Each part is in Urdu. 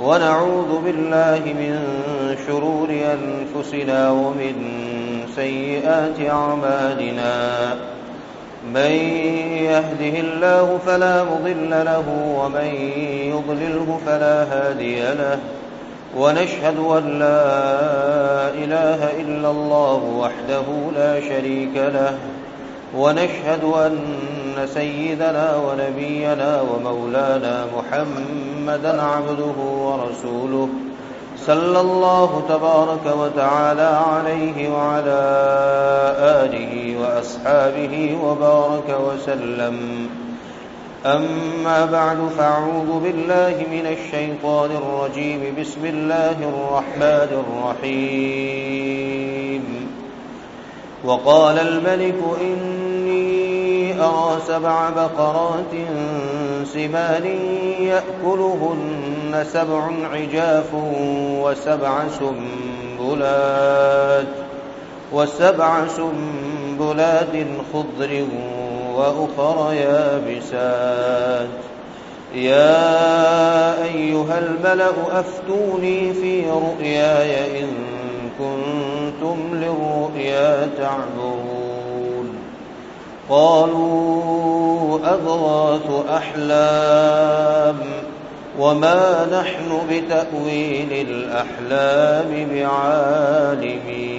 ونعوذ بالله من شرور أنفسنا ومن سيئات أعمالنا. من يهده الله فلا مضل له ومن يضلله فلا هادي له. ونشهد أن لا إله إلا الله وحده لا شريك له. ونشهد أن سيدنا ونبينا ومولانا محمدا عبده ورسوله صلى الله تبارك وتعالى عليه وعلى آله وأصحابه وبارك وسلم. أما بعد فأعوذ بالله من الشيطان الرجيم. بسم الله الرحمن الرحيم. وقال الملك إني أرى سبع بقرات سمان يأكلهن سبع عجاف وسبع سنبلات وسبع سنبلات خضر وأخر يابسات. يا أيها الملأ أفتوني في رؤياي إن كنتم للرؤيا تعبرون. قالوا أضغاث أحلام وما نحن بتأويل الأحلام بعالمين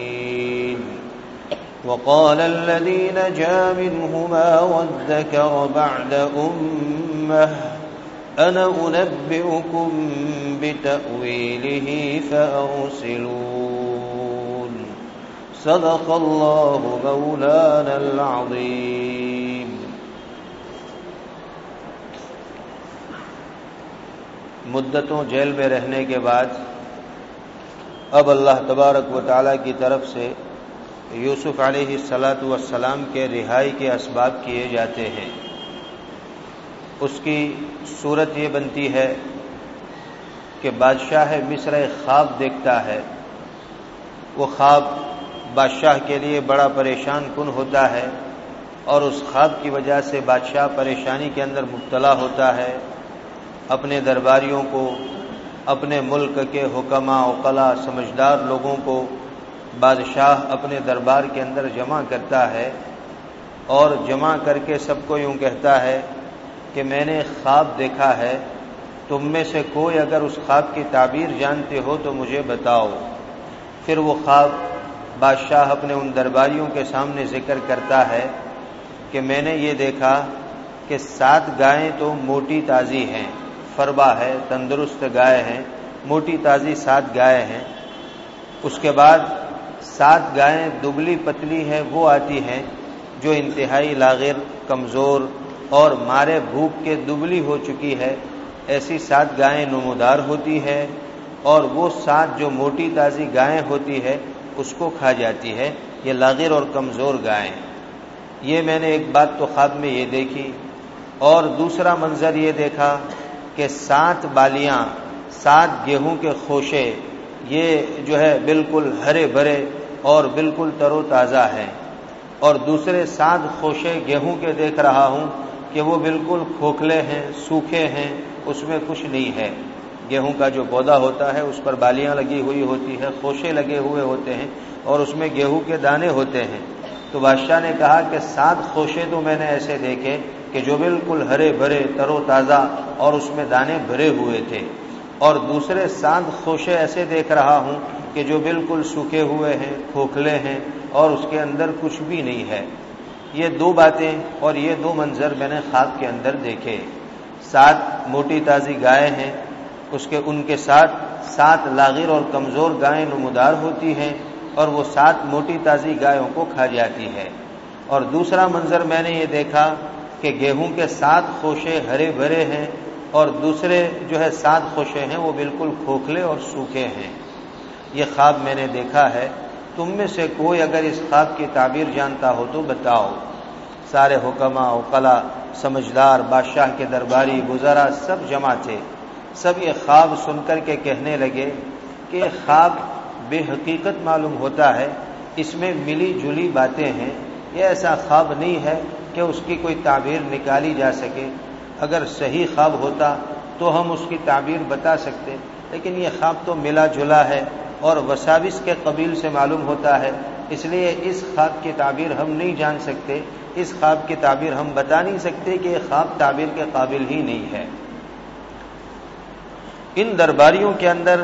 وقال الذي نجا منهما وادكر بعد أمة أنا أنبئكم بتأويله فأرسلون صدق الله مولانا العظيم. مدتوں جیل میں رہنے کے بعد اب اللہ تبارک و تعالی کی طرف سے یوسف علیہ السلاۃ والسلام کے رہائی کے اسباب کیے جاتے ہیں۔ اس کی صورت یہ بنتی ہے کہ بادشاہ مصر خواب دیکھتا ہے۔ وہ خواب بادشاہ کے لیے بڑا پریشان کن ہوتا ہے اور اس خواب کی وجہ سے بادشاہ پریشانی کے اندر مبتلا ہوتا ہے۔ اپنے درباریوں کو، اپنے ملک کے حکمہ اوقلا سمجھدار لوگوں کو بادشاہ اپنے دربار کے اندر جمع کرتا ہے اور جمع کر کے سب کو یوں کہتا ہے کہ میں نے خواب دیکھا ہے، تم میں سے کوئی اگر اس خواب کی تعبیر جانتے ہو تو مجھے بتاؤ۔ پھر وہ خواب بادشاہ اپنے ان درباریوں کے سامنے ذکر کرتا ہے کہ میں نے یہ دیکھا کہ سات گائیں تو موٹی تازی ہیں، فربا ہے، تندرست گائے ہیں، موٹی تازی سات گائے ہیں۔ اس کے بعد سات گائیں دبلی پتلی ہیں، وہ آتی ہیں جو انتہائی لاغر، کمزور اور مارے بھوک کے دبلی ہو چکی ہے۔ ایسی سات گائیں نمودار ہوتی ہے اور وہ سات جو موٹی تازی گائیں ہوتی ہے اس کو کھا جاتی ہے، یہ لاغر اور کمزور گائیں۔ یہ میں نے ایک بات تو خواب میں یہ دیکھی، اور دوسرا منظر یہ دیکھا کہ سات بالیاں، سات گیہوں کے خوشے، یہ جو ہے بالکل ہرے بھرے اور بالکل تر و تازہ ہیں۔ اور دوسرے سات خوشے گیہوں کے دیکھ رہا ہوں کہ وہ بالکل کھوکھلے ہیں، سوکھے ہیں، اس میں کچھ نہیں ہے۔ گیہوں کا جو پودا ہوتا ہے، اس پر بالیاں لگی ہوئی ہوتی ہے خوشے لگے ہوئے ہوتے ہیں اور اس میں گیہوں کے دانے ہوتے ہیں۔ تو بادشاہ نے کہا کہ سات خوشے تو میں نے ایسے دیکھے کہ جو بالکل ہرے بھرے تر و تازہ اور اس میں دانے بھرے ہوئے تھے۔ اور دوسرے سات خوشے ایسے دیکھ رہا ہوں کہ جو بالکل سوکھے ہوئے ہیں کھوکھلے ہیں اور اس کے اندر کچھ بھی نہیں ہے۔ یہ دو باتیں اور یہ دو منظر میں نے خواب کے اندر دیکھے۔ سات موٹی تازی گائے ہیں اس کے ان کے ساتھ سات لاغر اور کمزور گائیں نمودار ہوتی ہیں اور وہ سات موٹی تازی گایوں کو کھا جاتی ہے۔ اور دوسرا منظر میں نے یہ دیکھا کہ گیہوں کے سات خوشے ہرے بھرے ہیں اور دوسرے جو ہے سات خوشے ہیں وہ بالکل کھوکھلے اور سوکھے ہیں۔ یہ خواب میں نے دیکھا ہے۔ تم میں سے کوئی اگر اس خواب کی تعبیر جانتا ہو تو بتاؤ۔ سارے حکمہ اوقلا سمجھدار، بادشاہ کے درباری گزرا سب جمع تھے۔ سب یہ خواب سن کر کے کہنے لگے کہ خواب بے حقیقت معلوم ہوتا ہے، اس میں ملی جلی باتیں ہیں۔ یہ ایسا خواب نہیں ہے کہ اس کی کوئی تعبیر نکالی جا سکے۔ اگر صحیح خواب ہوتا تو ہم اس کی تعبیر بتا سکتے، لیکن یہ خواب تو ملا جلا ہے اور وساوس کے قبیل سے معلوم ہوتا ہے۔ اس لیے اس خواب کی تعبیر ہم نہیں جان سکتے، اس خواب کی تعبیر ہم بتا نہیں سکتے کہ یہ خواب تعبیر کے قابل ہی نہیں ہے۔ ان درباریوں کے اندر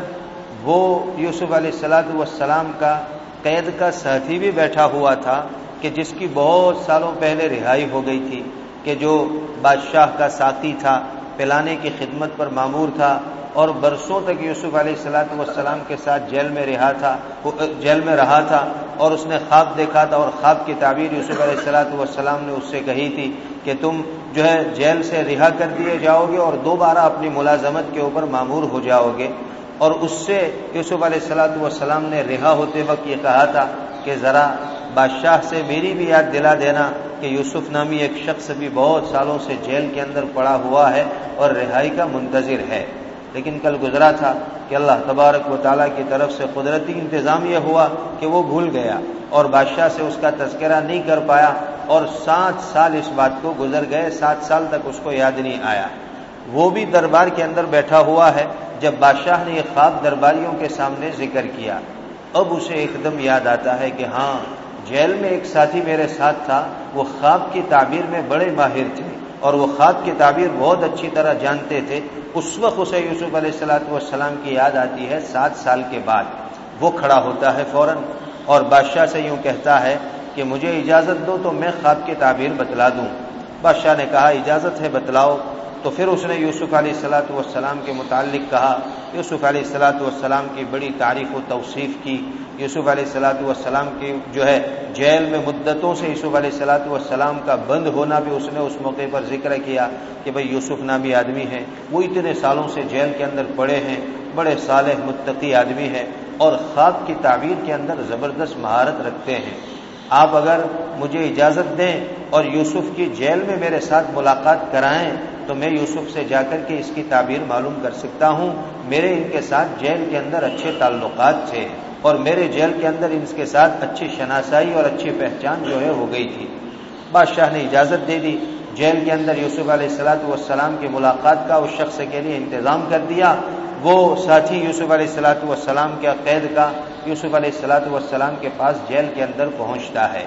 وہ یوسف علیہ السلاۃ والسلام کا قید کا ساتھی بھی بیٹھا ہوا تھا کہ جس کی بہت سالوں پہلے رہائی ہو گئی تھی کہ جو بادشاہ کا ساتھی تھا، پلانے کی خدمت پر معمور تھا اور برسوں تک یوسف علیہ السلاۃ والسلام کے ساتھ جیل میں رہا تھا جیل میں رہا تھا اور اس نے خواب دیکھا تھا اور خواب کی تعبیر یوسف علیہ السلاۃ والسلام نے اس سے کہی تھی کہ تم جو ہے جیل سے رہا کر دیے جاؤ گے اور دوبارہ اپنی ملازمت کے اوپر معمور ہو جاؤ گے۔ اور اس سے یوسف علیہ السلاۃ والسلام نے رہا ہوتے وقت یہ کہا تھا کہ ذرا بادشاہ سے میری بھی یاد دلا دینا کہ یوسف نامی ایک شخص بھی بہت سالوں سے جیل کے اندر پڑا ہوا ہے اور رہائی کا منتظر ہے۔ لیکن کل گزرا تھا کہ اللہ تبارک و تعالیٰ کی طرف سے قدرتی انتظام یہ ہوا کہ وہ بھول گیا اور بادشاہ سے اس کا تذکرہ نہیں کر پایا اور سات سال اس بات کو گزر گئے، سات سال تک اس کو یاد نہیں آیا۔ وہ بھی دربار کے اندر بیٹھا ہوا ہے جب بادشاہ نے یہ خواب درباریوں کے سامنے ذکر کیا۔ اب اسے ایک دم یاد آتا ہے کہ ہاں جیل میں ایک ساتھی میرے ساتھ تھا، وہ خواب کی تعبیر میں بڑے ماہر تھے۔ اور وہ خواب کی تعبیر بہت اچھی طرح جانتے تھے۔ اس وقت اسے یوسف علیہ السلاۃ والسلام کی یاد آتی ہے سات سال کے بعد۔ وہ کھڑا ہوتا ہے فوراً اور بادشاہ سے یوں کہتا ہے کہ مجھے اجازت دو تو میں خواب کی تعبیر بتلا دوں۔ بادشاہ نے کہا، اجازت ہے، بتلاؤ۔ تو پھر اس نے یوسف علیہ السلاۃ والسلام کے متعلق کہا۔ یوسف علیہ السلاۃ والسلام کی بڑی تعریف و توصیف کی۔ یوسف علیہ السلاۃ والسلام کی جو ہے جیل میں مدتوں سے یوسف علیہ السلاۃ والسلام کا بند ہونا بھی اس نے اس موقع پر ذکر کیا کہ بھائی یوسف نامی آدمی ہے وہ اتنے سالوں سے جیل کے اندر پڑے ہیں، بڑے صالح متقی آدمی ہے اور خواب کی تعبیر کے اندر زبردست مہارت رکھتے ہیں۔ آپ اگر مجھے اجازت دیں اور یوسف کی جیل میں میرے ساتھ ملاقات کرائیں، تو میں یوسف سے جا کر کے اس کی تعبیر معلوم کر سکتا ہوں۔ میرے ان کے ساتھ جیل کے اندر اچھے تعلقات تھے اور میرے جیل کے اندر ان کے ساتھ اچھی شناسائی اور اچھی پہچان جو ہے ہو گئی تھی۔ بادشاہ نے اجازت دے دی۔ جیل کے اندر یوسف علیہ السلاۃ والسلام کی ملاقات کا اس شخص کے لیے انتظام کر دیا۔ وہ ساتھی یوسف علیہ السلاۃ والسلام کے قید کا یوسف علیہ السلاۃ والسلام کے پاس جیل کے اندر پہنچتا ہے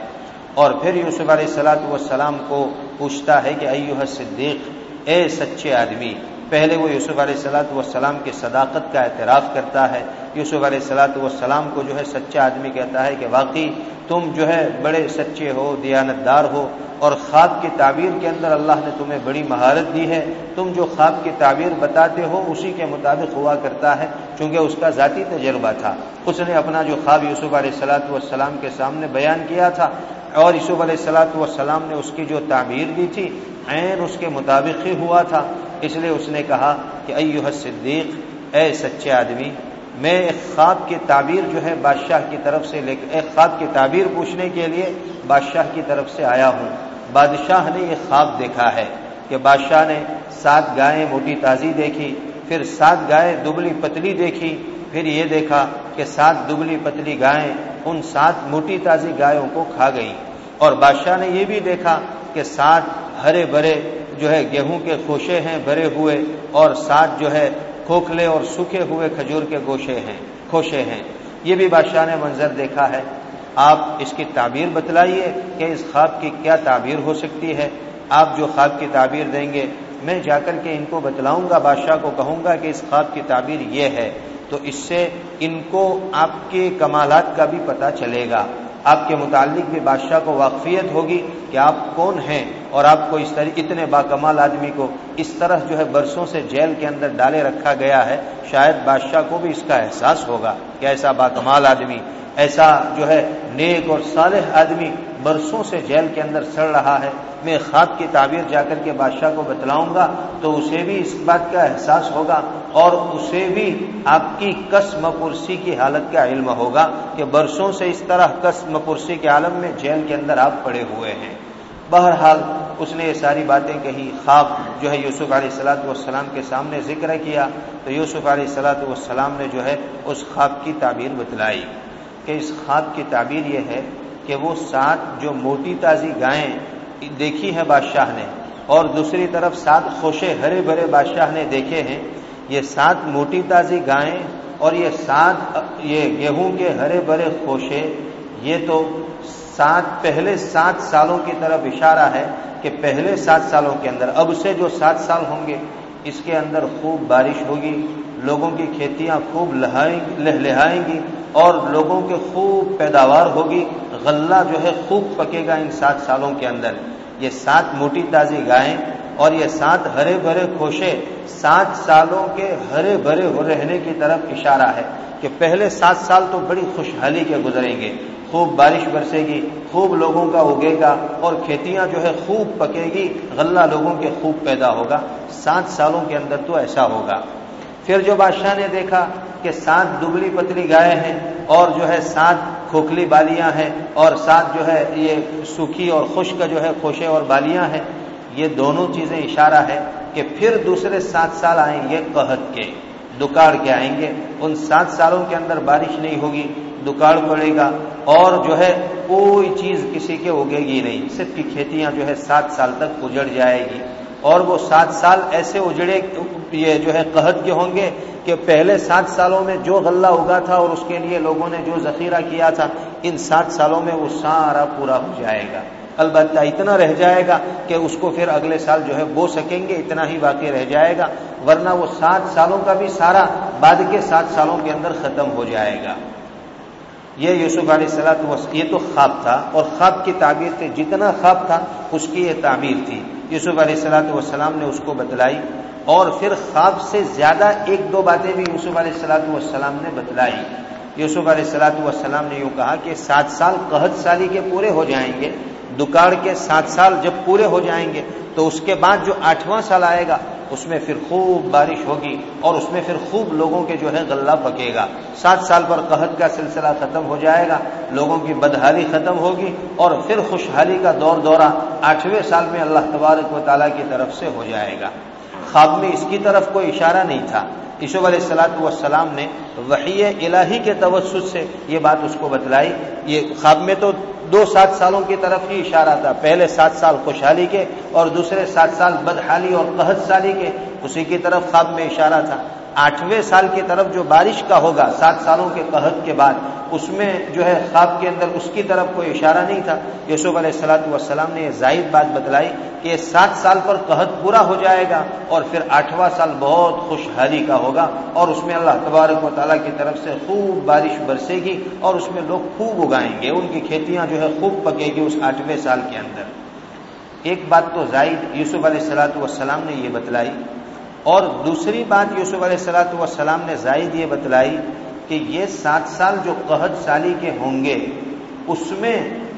اور پھر یوسف علیہ السلاۃ والسلام کو پوچھتا ہے کہ ایوہ صدیق، اے سچے آدمی پہلے وہ یوسف علیہ السلاۃ والسلام کی صداقت کا اعتراف کرتا ہے۔ یوسف علیہ السلاۃ والسلام کو جو ہے سچا آدمی کہتا ہے کہ واقعی تم جو ہے بڑے سچے ہو دیانت دار ہو اور خواب کی تعبیر کے اندر اللہ نے تمہیں بڑی مہارت دی ہے۔ تم جو خواب کی تعبیر بتاتے ہو، اسی کے مطابق ہوا کرتا ہے، چونکہ اس کا ذاتی تجربہ تھا۔ اس نے اپنا جو خواب یوسف علیہ السلاۃ والسلام کے سامنے بیان کیا تھا اور یوسف علیہ السلاۃ والسلام نے اس کی جو تعبیر دی تھی عین اس کے مطابق ہی ہوا تھا۔ اس لیے اس نے کہا کہ ایوہ صدیق، اے سچے آدمی، میں ایک خواب کی تعبیر جو ہے بادشاہ کی طرف سے لے ایک خواب کی تعبیر پوچھنے کے لیے بادشاہ کی طرف سے آیا ہوں۔ بادشاہ نے یہ خواب دیکھا ہے کہ بادشاہ نے سات گائیں موٹی تازی دیکھی، پھر سات گائے دبلی پتلی دیکھی، پھر یہ دیکھا کہ سات دبلی پتلی گائیں ان سات موٹی تازی گایوں کو کھا گئی اور بادشاہ نے یہ بھی دیکھا کہ سات ہرے بھرے جو ہے گیہوں کے خوشے ہیں بھرے ہوئے اور سات جو ہے کھوکھلے اور سوکھے ہوئے کھجور کے گوشے ہیں خوشے ہیں۔ یہ بھی بادشاہ نے منظر دیکھا ہے۔ آپ اس کی تعبیر بتلائیے کہ اس خواب کی کیا تعبیر ہو سکتی ہے۔ آپ جو خواب کی تعبیر دیں گے، میں جا کر کے ان کو بتلاؤں گا، بادشاہ کو کہوں گا کہ اس خواب کی تعبیر یہ ہے۔ تو اس سے ان کو آپ کے کمالات کا بھی پتہ چلے گا۔ آپ کے متعلق بھی بادشاہ کو واقفیت ہوگی کہ آپ کون ہیں اور آپ کو اس طرح اتنے باکمال آدمی کو اس طرح جو ہے برسوں سے جیل کے اندر ڈالے رکھا گیا ہے، شاید بادشاہ کو بھی اس کا احساس ہوگا کہ ایسا باکمال آدمی، ایسا جو ہے نیک اور صالح آدمی برسوں سے جیل کے اندر سڑ رہا ہے۔ میں خواب کی تعبیر جا کر کے بادشاہ کو بتلاؤں گا تو اسے بھی اس بات کا احساس ہوگا اور اسے بھی آپ کی قسم پرسی کی حالت کا علم ہوگا کہ برسوں سے اس طرح قسم پرسی کے عالم میں جیل کے اندر آپ پڑے ہوئے ہیں۔ بہرحال اس نے یہ ساری باتیں کہی۔ خواب جو ہے یوسف علیہ السلاۃ والسلام کے سامنے ذکر کیا تو یوسف علیہ السلاۃ والسلام نے جو ہے اس خواب کی تعبیر بتلائی کہ اس خواب کی تعبیر یہ ہے کہ وہ سات جو موٹی تازی گائیں دیکھی ہیں بادشاہ نے اور دوسری طرف سات خوشے ہرے بھرے بادشاہ نے دیکھے ہیں، یہ سات موٹی تازی گائیں اور یہ سات، یہ گیہوں کے ہرے بھرے خوشے، یہ تو سات، پہلے سات سالوں کی طرف اشارہ ہے کہ پہلے سات سالوں کے اندر، اب سے جو سات سال ہوں گے، اس کے اندر خوب بارش ہوگی، لوگوں کی کھیتیاں خوب لہائیں گی اور لوگوں کے خوب پیداوار ہوگی۔ غلہ جو ہے خوب پکے گا ان سات سالوں کے اندر۔ یہ سات موٹی تازی گائیں اور یہ سات ہرے بھرے کھوشے سات سالوں کے ہرے بھرے رہنے کی طرف اشارہ ہے کہ پہلے سات سال تو بڑی خوشحالی کے گزریں گے۔ خوب بارش برسے گی، خوب لوگوں کا اگے گا اور کھیتیاں جو ہے خوب پکے گی، غلہ لوگوں کے خوب پیدا ہوگا۔ سات سالوں کے اندر تو ایسا ہوگا۔ پھر جو بادشاہ نے دیکھا کہ سات دبلی پتلی گائے ہیں اور جو ہے سات کھوکھلی بالیاں ہیں اور سات جو ہے یہ سوکھی اور خشک جو ہے خوشے اور بالیاں ہیں، یہ دونوں چیزیں اشارہ ہے کہ پھر دوسرے سات سال آئیں گے قحط کے، دکاڑ کے آئیں گے۔ ان سات سالوں کے اندر بارش نہیں ہوگی، دکاڑ پڑے گا اور جو ہے کوئی چیز کسی کے اگے گی نہیں، صرف کی کھیتیاں جو ہے سات سال تک اجڑ جائے گی۔ اور وہ سات سال ایسے اجڑے، یہ جو ہے قحط کے ہوں گے کہ پہلے سات سالوں میں جو غلہ اگا تھا اور اس کے لیے لوگوں نے جو ذخیرہ کیا تھا، ان سات سالوں میں وہ سارا پورا ہو جائے گا۔ البتہ اتنا رہ جائے گا کہ اس کو پھر اگلے سال جو ہے بو سکیں گے، اتنا ہی باقی رہ جائے گا، ورنہ وہ سات سالوں کا بھی سارا بعد کے سات سالوں کے اندر ختم ہو جائے گا۔ یہ یوسف علیہ السلط یہ تو خواب تھا اور خواب کی تعبیر تھی جتنا خواب تھا اس کی یہ تعبیر تھی۔ یوسف علیہ السلاۃ والسلام نے اس کو بتلائی اور پھر خواب سے زیادہ ایک دو باتیں بھی یوسف علیہ السلاۃ والسلام نے بتلائی۔ یوسف علیہ السلاۃ والسلام نے یوں کہا کہ سات سال قحط سالی کے پورے ہو جائیں گے۔ دکاڑ کے سات سال جب پورے ہو جائیں گے، تو اس کے بعد جو آٹھواں سال آئے گا، اس میں پھر خوب بارش ہوگی اور اس میں پھر خوب لوگوں کے جو ہے غلہ پکے گا۔ سات سال پر قحط کا سلسلہ ختم ہو جائے گا، لوگوں کی بدحالی ختم ہوگی اور پھر خوشحالی کا دور دورہ آٹھویں سال میں اللہ تبارک و تعالیٰ کی طرف سے ہو جائے گا۔ خواب میں اس کی طرف کوئی اشارہ نہیں تھا۔ عیشو علیہ السلاۃ والسلام نے وحی الہی کے توسط سے یہ بات اس کو بتلائی۔ یہ خواب میں تو دو سات سالوں کی طرف ہی اشارہ تھا۔ پہلے سات سال خوشحالی کے اور دوسرے سات سال بدحالی اور قحط سالی کے۔ اسی کی طرف خواب میں اشارہ تھا۔ آٹھویں سال کی طرف جو بارش کا ہوگا، سات سالوں کے قحط کے بعد، اس میں جو ہے خواب کے اندر اس کی طرف کوئی اشارہ نہیں تھا۔ یوسف علیہ السلاۃ والسلام نے یہ زائد بات بتلائی کہ سات سال پر قحط پورا ہو جائے گا اور پھر آٹھواں سال بہت خوشحالی کا ہوگا اور اس میں اللہ تبارک و تعالیٰ کی طرف سے خوب بارش برسے گی اور اس میں لوگ خوب اگائیں گے، ان کی کھیتیاں جو ہے خوب پکے گی اس آٹھویں سال کے اندر۔ ایک بات تو زائد یوسف علیہ السلاۃ والسلام نے یہ بتلائی اور دوسری بات یوسف علیہ السلاۃ والسلام نے زائد یہ بتلائی کہ یہ سات سال جو قحط سالی کے ہوں گے، اس میں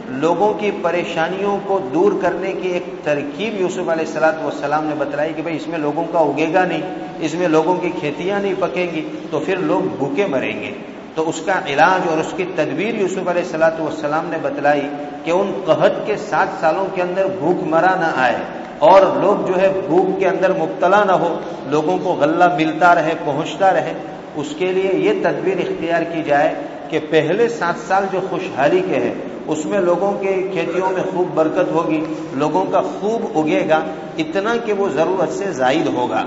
لوگوں کی پریشانیوں کو دور کرنے کی ایک ترکیب یوسف علیہ السلاۃ والسلام نے بتلائی کہ بھائی اس میں لوگوں کا اگے گا نہیں، اس میں لوگوں کی کھیتیاں نہیں پکیں گی، تو پھر لوگ بھوکے مریں گے۔ تو اس کا علاج اور اس کی تدبیر یوسف علیہ السلاۃ والسلام نے بتلائی کہ ان قحط کے سات سالوں کے اندر بھوک مرا نہ آئے۔ اور لوگ جو ہے بھوک کے اندر مبتلا نہ ہو، لوگوں کو غلہ ملتا رہے، پہنچتا رہے، اس کے لیے یہ تدبیر اختیار کی جائے کہ پہلے سات سال جو خوشحالی کے ہیں، اس میں لوگوں کے کھیتیوں میں خوب برکت ہوگی، لوگوں کا خوب اگے گا، اتنا کہ وہ ضرورت سے زائد ہوگا۔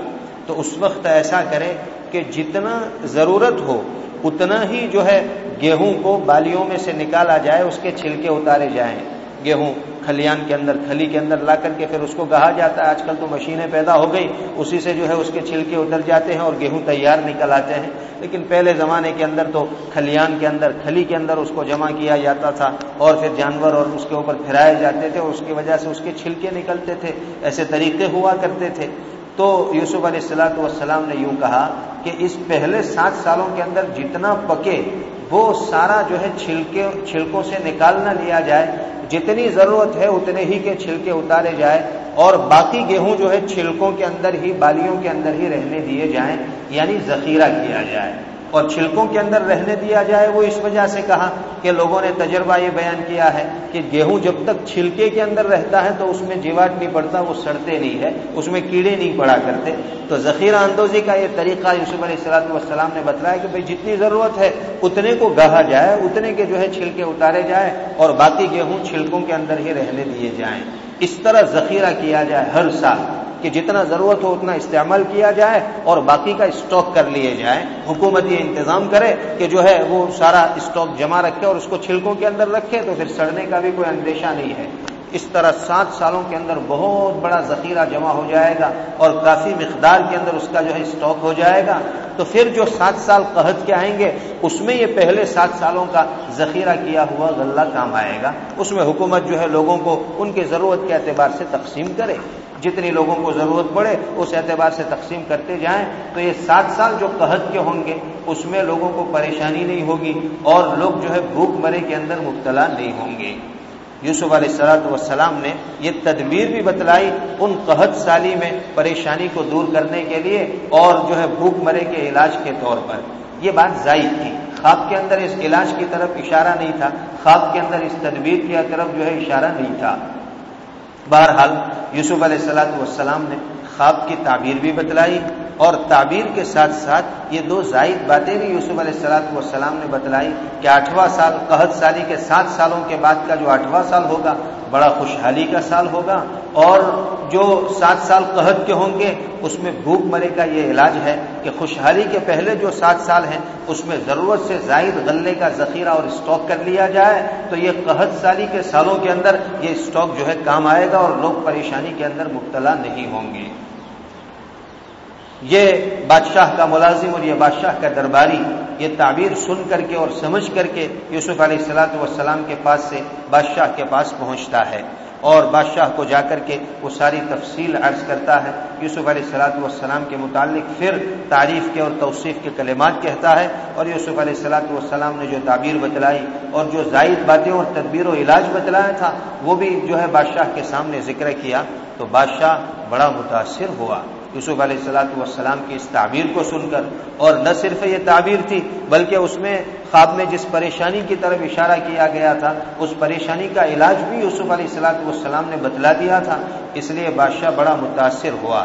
تو اس وقت ایسا کرے کہ جتنا ضرورت ہو، اتنا ہی جو ہے گیہوں کو بالیوں میں سے نکالا جائے، اس کے چھلکے اتارے جائیں۔ گیہوں کھلیان کے اندر، کھلی کے اندر لا کر کے پھر اس کو کہا جاتا ہے۔ آج کل تو مشینیں پیدا ہو گئی، اسی سے جو ہے اس کے چھلکے اتر جاتے ہیں اور گیہوں تیار نکل آتے ہیں۔ لیکن پہلے زمانے کے اندر تو کھلیان کے اندر، کھلی کے اندر اس کو جمع کیا جاتا تھا اور پھر جانور اور اس کے اوپر پھرائے جاتے تھے اور اس کی وجہ سے اس کے چھلکے نکلتے تھے۔ ایسے طریقے ہوا کرتے تھے۔ تو یوسف علیہ السلاۃ والسلام نے یوں کہا کہ اس پہلے سات سالوں کے اندر جتنا پکے وہ سارا جو ہے چھلکے چھلکوں سے نکالنا لیا جائے، جتنی ضرورت ہے اتنے ہی کے چھلکے اتارے جائے اور باقی گیہوں جو ہے چھلکوں کے اندر ہی، بالیوں کے اندر ہی رہنے دیے جائیں یعنی ذخیرہ کیا جائے۔ اور چھلکوں کے اندر رہنے دیا جائے، وہ اس وجہ سے کہا کہ لوگوں نے تجربہ یہ بیان کیا ہے کہ گیہوں جب تک چھلکے کے اندر رہتا ہے تو اس میں جیواٹ نہیں پڑتا، وہ سڑتے نہیں ہے، اس میں کیڑے نہیں پڑا کرتے۔ تو ذخیرہ اندوزی کا یہ طریقہ یوسف علیہ السلاط والسلام نے بتلایا کہ بھائی جتنی ضرورت ہے اتنے کو گہا جائے، اتنے کے جو ہے چھلکے اتارے جائے اور باقی گیہوں چھلکوں کے اندر ہی رہنے دیے جائیں۔ اس طرح ذخیرہ کیا جائے ہر سال۔ کہ جتنا ضرورت ہو اتنا استعمال کیا جائے اور باقی کا اسٹاک کر لیے جائے۔ حکومت یہ انتظام کرے کہ جو ہے وہ سارا اسٹاک جمع رکھے اور اس کو چھلکوں کے اندر رکھے تو پھر سڑنے کا بھی کوئی اندیشہ نہیں ہے۔ اس طرح سات سالوں کے اندر بہت بڑا ذخیرہ جمع ہو جائے گا اور کافی مقدار کے اندر اس کا جو ہے اسٹاک ہو جائے گا۔ تو پھر جو سات سال قحط کے آئیں گے، اس میں یہ پہلے سات سالوں کا ذخیرہ کیا ہوا غلہ کام آئے گا۔ اس میں حکومت جو ہے لوگوں کو ان کی ضرورت کے اعتبار سے تقسیم کرے۔ جتنی لوگوں کو ضرورت پڑے اس اعتبار سے تقسیم کرتے جائیں تو یہ سات سال جو قحط کے ہوں گے، اس میں لوگوں کو پریشانی نہیں ہوگی اور لوگ جو ہے بھوک مرے کے اندر مبتلا نہیں ہوں گے۔ یوسف علیہ السلاۃ والسلام نے یہ تدبیر بھی بتلائی ان قحط سالی میں پریشانی کو دور کرنے کے لیے اور جو ہے بھوک مرے کے علاج کے طور پر۔ یہ بات زائد تھی۔ خواب کے اندر اس علاج کی طرف اشارہ نہیں تھا۔ خواب کے اندر اس تدبیر کی طرف جو ہے اشارہ نہیں تھا۔ بہرحال یوسف علیہ السلاۃ والسلام نے خواب کی تعبیر بھی بتلائی اور تعبیر کے ساتھ ساتھ یہ دو زائد باتیں بھی یوسف علیہ السلاۃ والسلام نے بتلائی کہ آٹھواں سال قحط سالی کے سات سالوں کے بعد کا جو آٹھواں سال ہوگا بڑا خوشحالی کا سال ہوگا اور جو سات سال قحط کے ہوں گے، اس میں بھوک مرے کا یہ علاج ہے کہ خوشحالی کے پہلے جو سات سال ہیں، اس میں ضرورت سے زائد غلے کا ذخیرہ اور اسٹاک کر لیا جائے۔ تو یہ قحط سالی کے سالوں کے اندر یہ اسٹاک جو ہے کام آئے گا اور لوگ پریشانی کے اندر مبتلا نہیں ہوں گے۔ یہ بادشاہ کا ملازم اور یہ بادشاہ کا درباری یہ تعبیر سن کر کے اور سمجھ کر کے یوسف علیہ السلاۃ والسلام کے پاس سے بادشاہ کے پاس پہنچتا ہے اور بادشاہ کو جا کر کے وہ ساری تفصیل عرض کرتا ہے۔ یوسف علیہ السلاۃ والسلام کے متعلق پھر تعریف کے اور توصیف کے کلمات کہتا ہے اور یوسف علیہ السلاۃ والسلام نے جو تعبیر بتلائی اور جو زائد باتیں اور تدبیر و علاج بتلایا تھا، وہ بھی جو ہے بادشاہ کے سامنے ذکر کیا۔ تو بادشاہ بڑا متاثر ہوا۔ یوسف علیہ السلاۃ والسلام کی اس تعبیر کو سن کر، اور نہ صرف یہ تعبیر تھی، بلکہ اس میں خواب میں جس پریشانی کی طرف اشارہ کیا گیا تھا، اس پریشانی کا علاج بھی یوسف علیہ السلاۃ والسلام نے بتلا دیا تھا، اس لیے بادشاہ بڑا متاثر ہوا۔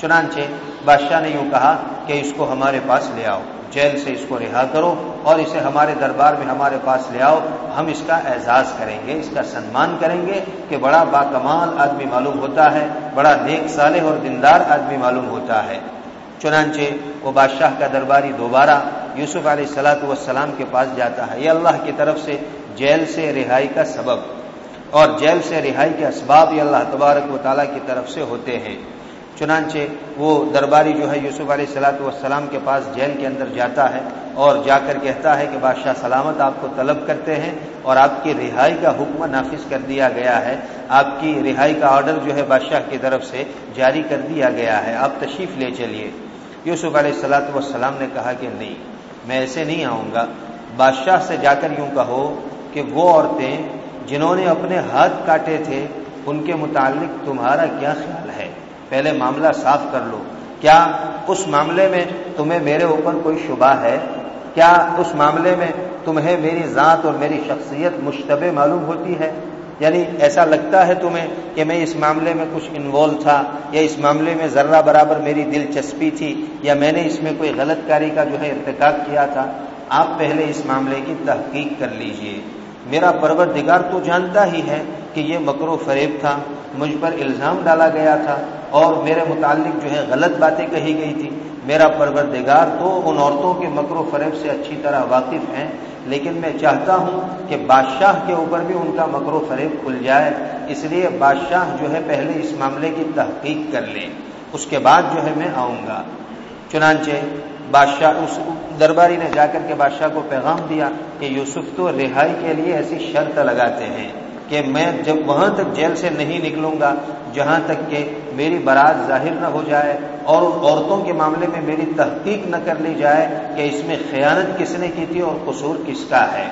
چنانچہ بادشاہ نے یوں کہا کہ اس کو ہمارے پاس لے آؤ۔ جیل سے اس کو رہا کرو اور اسے ہمارے دربار میں ہمارے پاس لے آؤ۔ ہم اس کا اعزاز کریں گے، اس کا سنمان کریں گے کہ بڑا با کمال آدمی معلوم ہوتا ہے، بڑا نیک صالح اور دیندار آدمی معلوم ہوتا ہے۔ چنانچہ وہ بادشاہ کا درباری دوبارہ یوسف علیہ السلاۃ والسلام کے پاس جاتا ہے۔ یہ اللہ کی طرف سے جیل سے رہائی کا سبب اور جیل سے رہائی کے اسباب یہ اللہ تبارک و تعالیٰ کی طرف سے ہوتے ہیں۔ چنانچہ وہ درباری جو ہے یوسف علیہ السلاۃ والسلام کے پاس جیل کے اندر جاتا ہے اور جا کر کہتا ہے کہ بادشاہ سلامت آپ کو طلب کرتے ہیں اور آپ کی رہائی کا حکم نافذ کر دیا گیا ہے۔ آپ کی رہائی کا آرڈر جو ہے بادشاہ کی طرف سے جاری کر دیا گیا ہے۔ آپ تشریف لے چلیے۔ یوسف علیہ السلاۃ والسلام نے کہا کہ نہیں، میں ایسے نہیں آؤں گا۔ بادشاہ سے جا کر یوں کہو کہ وہ عورتیں جنہوں نے اپنے ہاتھ کاٹے تھے، ان کے متعلق تمہارا کیا خیال ہے؟ پہلے معاملہ صاف کر لو۔ کیا اس معاملے میں تمہیں میرے اوپر کوئی شبہ ہے؟ کیا اس معاملے میں تمہیں میری ذات اور میری شخصیت مشتبہ معلوم ہوتی ہے؟ یعنی ایسا لگتا ہے تمہیں کہ میں اس معاملے میں کچھ انوالو تھا، یا اس معاملے میں ذرہ برابر میری دلچسپی تھی، یا میں نے اس میں کوئی غلط کاری کا جو ہے ارتکاب کیا تھا؟ آپ پہلے اس معاملے کی تحقیق کر لیجیے۔ میرا پروردگار تو جانتا ہی ہے کہ یہ مکر و فریب تھا، مجھ پر الزام ڈالا گیا تھا اور میرے متعلق جو ہے غلط باتیں کہی گئی تھی۔ میرا پروردگار تو ان عورتوں کے مکر و فریب سے اچھی طرح واقف ہیں، لیکن میں چاہتا ہوں کہ بادشاہ کے اوپر بھی ان کا مکر و فریب کھل جائے۔ اس لیے بادشاہ جو ہے پہلے اس معاملے کی تحقیق کر لیں اس کے بعد جو ہے میں آؤں گا۔ چنانچہ بادشاہ، اس درباری نے جا کر کے بادشاہ کو پیغام دیا کہ یوسف تو رہائی کے لیے ایسی شرط لگاتے ہیں کہ میں جب وہاں تک جیل سے نہیں نکلوں گا، جہاں تک کہ میری برات ظاہر نہ ہو جائے اور عورتوں کے معاملے میں میری تحقیق نہ کر لی جائے کہ اس میں خیانت کس نے کی تھی اور قصور کس کا ہے۔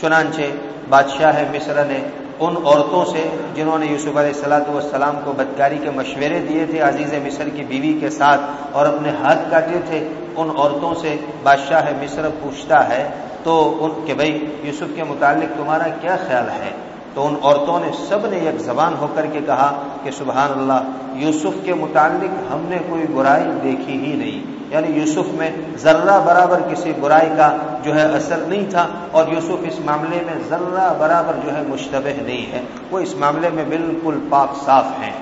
چنانچہ بادشاہ مصر نے ان عورتوں سے جنہوں نے یوسف علیہ السلاۃ والسلام کو بدکاری کے مشورے دیے تھے، عزیز مصر کی بیوی کے ساتھ اور اپنے ہاتھ کاٹے تھے ان عورتوں سے بادشاہ مصر پوچھتا ہے تو ان کہ بھائی یوسف کے متعلق تمہارا کیا خیال ہے؟ تو ان عورتوں نے سب نے ایک زبان ہو کر کے کہا کہ سبحان اللہ، یوسف کے متعلق ہم نے کوئی برائی دیکھی ہی نہیں۔ یعنی یوسف میں ذرہ برابر کسی برائی کا جو ہے اثر نہیں تھا اور یوسف اس معاملے میں ذرہ برابر جو ہے مشتبہ نہیں ہے۔ وہ اس معاملے میں بالکل پاک صاف ہیں۔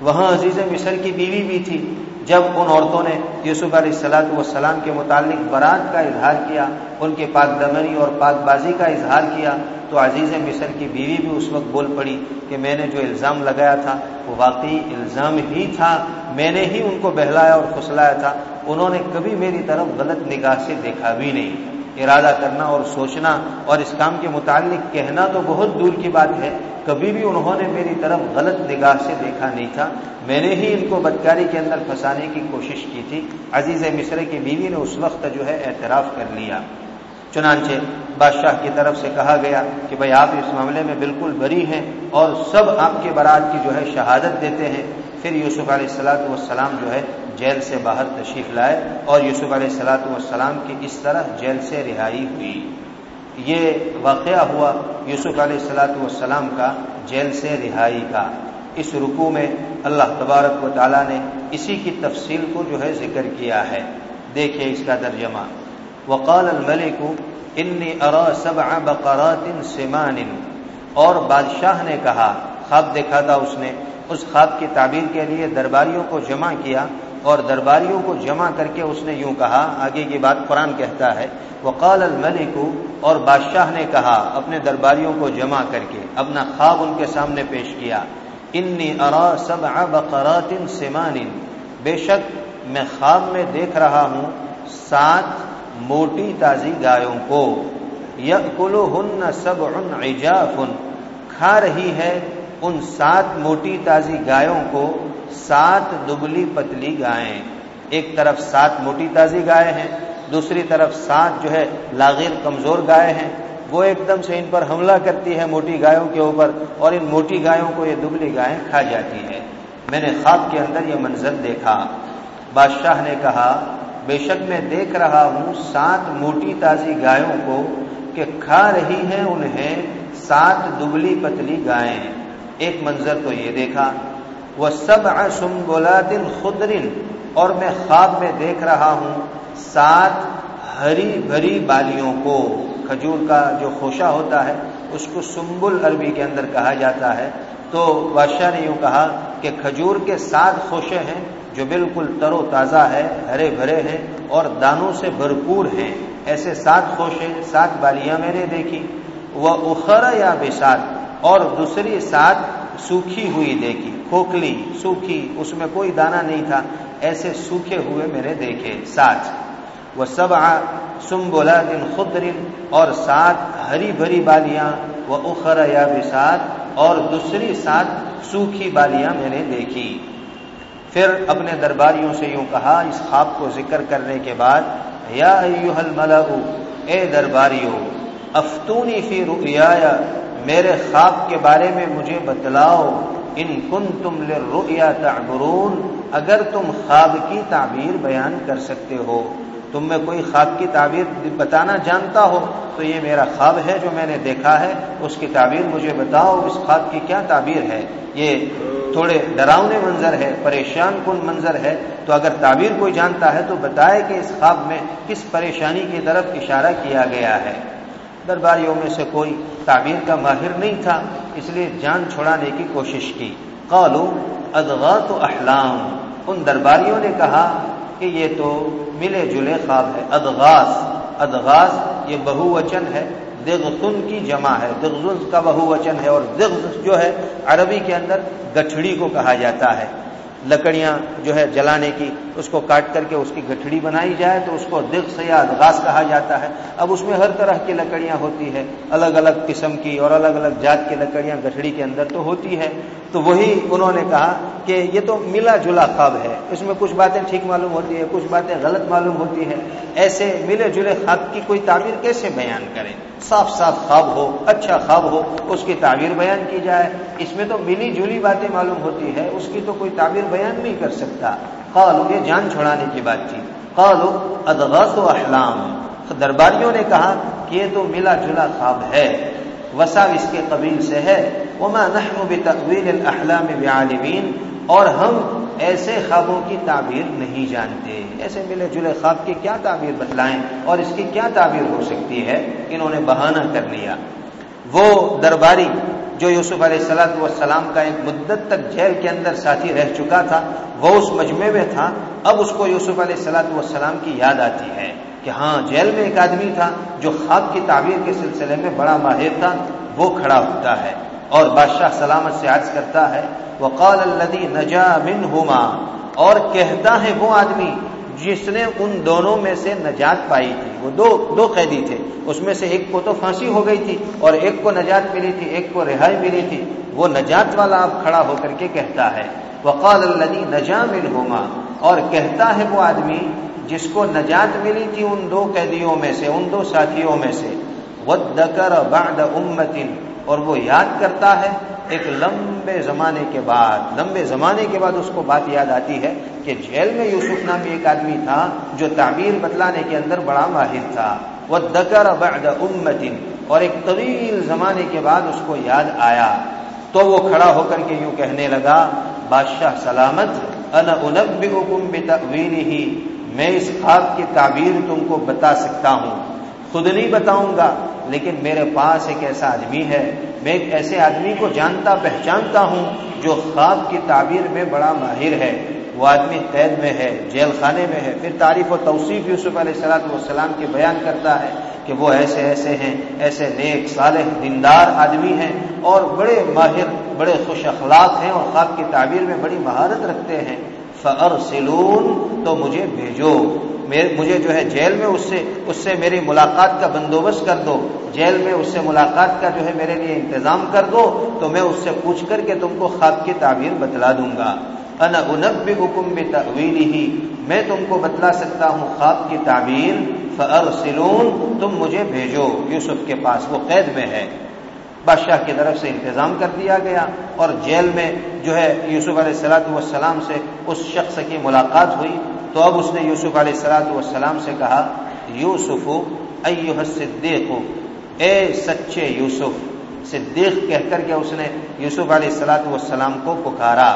وہاں عزیز مصر کی بیوی بھی تھی۔ جب ان عورتوں نے یوسف علیہ السلاط والسلام کے متعلق برات کا اظہار کیا، ان کے پاک دمنی اور پاک بازی کا اظہار کیا، تو عزیز مصر کی بیوی بھی اس وقت بول پڑی کہ میں نے جو الزام لگایا تھا، وہ واقعی الزام ہی تھا، میں نے ہی ان کو بہلایا اور پھسلایا تھا، انہوں نے کبھی میری طرف غلط نگاہ سے دیکھا بھی نہیں۔ ارادہ کرنا اور سوچنا اور اس کام کے متعلق کہنا تو بہت دور کی بات ہے۔ کبھی بھی انہوں نے میری طرف غلط نگاہ سے دیکھا نہیں تھا۔ میں نے ہی ان کو بدکاری کے اندر پھنسانے کی کوشش کی تھی۔ عزیز مصر کی بیوی نے اس وقت جو ہے اعتراف کر لیا۔ چنانچہ بادشاہ کی طرف سے کہا گیا کہ بھائی آپ اس معاملے میں بالکل بری ہیں اور سب آپ کے برات کی جو ہے شہادت دیتے ہیں۔ پھر یوسف علیہ السلاۃ والسلام جو ہے جیل سے باہر تشریف لائے اور یوسف علیہ السلاۃ والسلام کی اس طرح جیل سے رہائی ہوئی۔ یہ واقعہ ہوا یوسف علیہ السلاۃ والسلام کا جیل سے رہائی کا۔ اس رکو میں اللہ تبارک و تعالیٰ نے اسی کی تفصیل کو جو ہے ذکر کیا ہے۔ دیکھیے اس کا ترجمہ۔ وقال الملک، انی ارا سبع بقرات سمان اور بادشاہ نے کہا، خواب دیکھا تھا اس نے۔ اس خواب کی تعبیر کے لیے درباریوں کو جمع کیا اور درباریوں کو جمع کر کے اس نے یوں کہا، آگے کی بات قرآن کہتا ہے، وقال الملک اور بادشاہ نے کہا، اپنے درباریوں کو جمع کر کے اپنا خواب ان کے سامنے پیش کیا۔ انی ارا سبع بقرات سمان۔ بے شک میں خواب میں دیکھ رہا ہوں سات موٹی تازی گایوں کو۔ یقلو ہن سب ان کھا رہی ہے ان سات موٹی تازی گایوں کو۔ سات دبلی پتلی گائیں ایک طرف سات موٹی تازی گائے ہیں، دوسری طرف سات جو ہے لاغیر کمزور گائے ہیں۔ وہ ایک دم سے ان پر حملہ کرتی ہے موٹی گایوں کے اوپر اور ان موٹی گایوں کو یہ دبلی گائیں کھا جاتی ہے۔ میں نے خواب کے اندر یہ منظر دیکھا۔ بادشاہ نے کہا، بے شک میں دیکھ رہا ہوں سات موٹی تازی گایوں کو کہ کھا رہی ہیں انہیں سات دبلی پتلی گائیں ایک منظر تو یہ دیکھا۔ وہ سب سم دن خدرن اور میں خواب میں دیکھ رہا ہوں سات ہری بھری بالیوں کو۔ کھجور کا جو خوشہ ہوتا ہے، اس کو سمبل عربی کے اندر کہا جاتا ہے۔ تو بادشاہ نے یوں کہا کہ کھجور کے سات خوشے ہیں جو بالکل تر و تازہ ہے، ہرے بھرے ہیں اور دانوں سے بھرپور ہیں۔ ایسے سات خوشے، سات بالیاں میں نے دیکھی۔ وہ اخر یا بسات اور دوسری سات سوکھی ہوئی دیکھی۔ کھوکھلی، سوکھی، اس میں کوئی دانا نہیں تھا۔ ایسے سوکھے ہوئے میں نے دیکھے سات وہ سب سم بولا دن خدرن اور سات ہری بھری بالیاں۔ وہ اخر یا بسات اور دوسری سات سوکھی بالیاں میں نے دیکھی۔ پھر اپنے درباریوں سے یوں کہا، اس خواب کو ذکر کرنے کے بعد، یا اے درباریوں افتونی فی رؤیا میرے خواب کے بارے میں مجھے بتلاؤ۔ ان کن تم لرؤیا تعبرون، اگر تم خواب کی تعبیر بیان کر سکتے ہو، تم میں کوئی خواب کی تعبیر بتانا جانتا ہو، تو یہ میرا خواب ہے جو میں نے دیکھا ہے، اس کی تعبیر مجھے بتاؤ، اس خواب کی کیا تعبیر ہے؟ یہ تھوڑے ڈراؤنے منظر ہے، پریشان کن منظر ہے، تو اگر تعبیر کوئی جانتا ہے تو بتائے کہ اس خواب میں کس پریشانی کی طرف اشارہ کیا گیا ہے۔ درباریوں میں سے کوئی تعبیر کا ماہر نہیں تھا۔ اس لیے جان چھڑانے کی کوشش کی۔ قالو ادغات احلام ان درباریوں نے کہا کہ یہ تو ملے جلے خواب ہے۔ ادغاس ادغاس یہ بہو وچن ہے۔ دغسن کی جمع ہے۔ دغزن کا بہو وچن ہے اور دغز جو ہے عربی کے اندر گٹھڑی کو کہا جاتا ہے۔ لکڑیاں جو ہے جلانے کی اس کو کاٹ کر کے اس کی گٹھڑی بنائی جائے تو اس کو دغ یا ادغاس کہا جاتا ہے۔ اب اس میں ہر طرح کی لکڑیاں ہوتی ہے الگ الگ قسم کی اور الگ الگ جات کی لکڑیاں گٹھڑی کے اندر تو ہوتی ہے تو وہی انہوں نے کہا کہ یہ تو ملا جلا خواب ہے۔ اس میں کچھ باتیں ٹھیک معلوم ہوتی ہے کچھ باتیں غلط معلوم ہوتی ہے ایسے ملے جلے خواب کی کوئی تعبیر کیسے بیان کریں؟ صاف صاف خواب ہو اچھا خواب ہو، اس کی تعبیر بیان کی جائے۔ اس میں تو ملی جلی باتیں معلوم ہوتی ہے اس کی تو کوئی تعبیر بیان نہیں کر سکتا۔ قالو یہ جان چھوڑانے کی بات تھی۔ قالو ادغاث و احلام۔ درباریوں نے کہا کہ یہ تو ملا جلا خواب ہے۔ وسا اس کے قبیل سے ہے۔ وما نحن بتقویل الاحلام بعالمین۔ اور ہم ایسے خوابوں کی تعبیر نہیں جانتے۔ ایسے ملے جلے خواب کی کیا تعبیر بتلائیں؟ اور اس کی کیا تعبیر ہو سکتی ہے؟ انہوں نے بہانہ کر لیا۔ وہ درباری جو یوسف علیہ السلاۃ والسلام کا ایک مدت تک جیل کے اندر ساتھی رہ چکا تھا، وہ اس مجمع میں تھا، اب اس کو یوسف علیہ السلاۃ والسلام کی یاد آتی ہے کہ ہاں جیل میں ایک آدمی تھا جو خواب کی تعبیر کے سلسلے میں بڑا ماہر تھا، وہ کھڑا ہوتا ہے اور بادشاہ سلامت سے عرض کرتا ہے، وقال الدی نجا من ہوما اور کہتا ہے وہ آدمی جس نے ان دونوں میں سے نجات پائی تھی۔ وہ دو دو قیدی تھے۔ اس میں سے ایک کو تو پھانسی ہو گئی تھی اور ایک کو نجات ملی تھی، ایک کو رہائی ملی تھی۔ وہ نجات والا اب کھڑا ہو کر کے کہتا ہے، وقال الدی نجا من اور کہتا ہے وہ آدمی، جس کو نجات ملی تھی ان دو قیدیوں میں سے، ان دو ساتھیوں میں سے۔ ودکر بعد امتن اور وہ یاد کرتا ہے ایک لمبے زمانے کے بعد، لمبے زمانے کے بعد اس کو بات یاد آتی ہے کہ جیل میں یوسف نامی ایک آدمی تھا جو تعبیر بتلانے کے اندر بڑا ماہر تھا۔ وہ دکر بعد امتن اور ایک طویل زمانے کے بعد اس کو یاد آیا۔ تو وہ کھڑا ہو کر کے یوں کہنے لگا، بادشاہ سلامت، انا انبئکم بتأویلہ۔ میں اس خواب کی تعبیر تم کو بتا سکتا ہوں۔ خود نہیں بتاؤں گا لیکن میرے پاس ایک ایسا آدمی ہے، میں ایک ایسے آدمی کو جانتا، پہچانتا ہوں جو خواب کی تعبیر میں بڑا ماہر ہے۔ وہ آدمی قید میں ہے، جیل خانے میں ہے۔ پھر تعریف و توصیف یوسف علیہ السلاۃ والسلام کے بیان کرتا ہے کہ وہ ایسے ایسے ہیں، ایسے نیک، صالح، دیندار آدمی ہیں اور بڑے ماہر، بڑے خوش اخلاق ہیں اور خواب کی تعبیر میں بڑی مہارت رکھتے ہیں۔ فر سلون تو مجھے بھیجو۔ مجھے جو ہے جیل میں اس سے اس سے میری ملاقات کا بندوبست کر دو۔ جیل میں اس سے ملاقات کا جو ہے میرے لیے انتظام کر دو تو میں اس سے پوچھ کر کے تم کو خواب کی تعبیر بتلا دوں گا۔ انب بھی حکم بھی ہی میں تم کو بتلا سکتا ہوں خواب کی تعبیر۔ فر سلون تم مجھے بھیجو۔ یوسف کے پاس وہ قید میں ہے۔ بادشاہ کی طرف سے انتظام کر دیا گیا اور جیل میں جو ہے یوسف علیہ السلاۃ والسلام سے اس شخص کی ملاقات ہوئی۔ تو اب اس نے یوسف علیہ السلاۃ والسلام سے کہا، یوسف ایوہ صدیق اے سچے یوسف، صدیق کہہ کر کے اس نے یوسف علیہ السلاۃ والسلام کو پکارا۔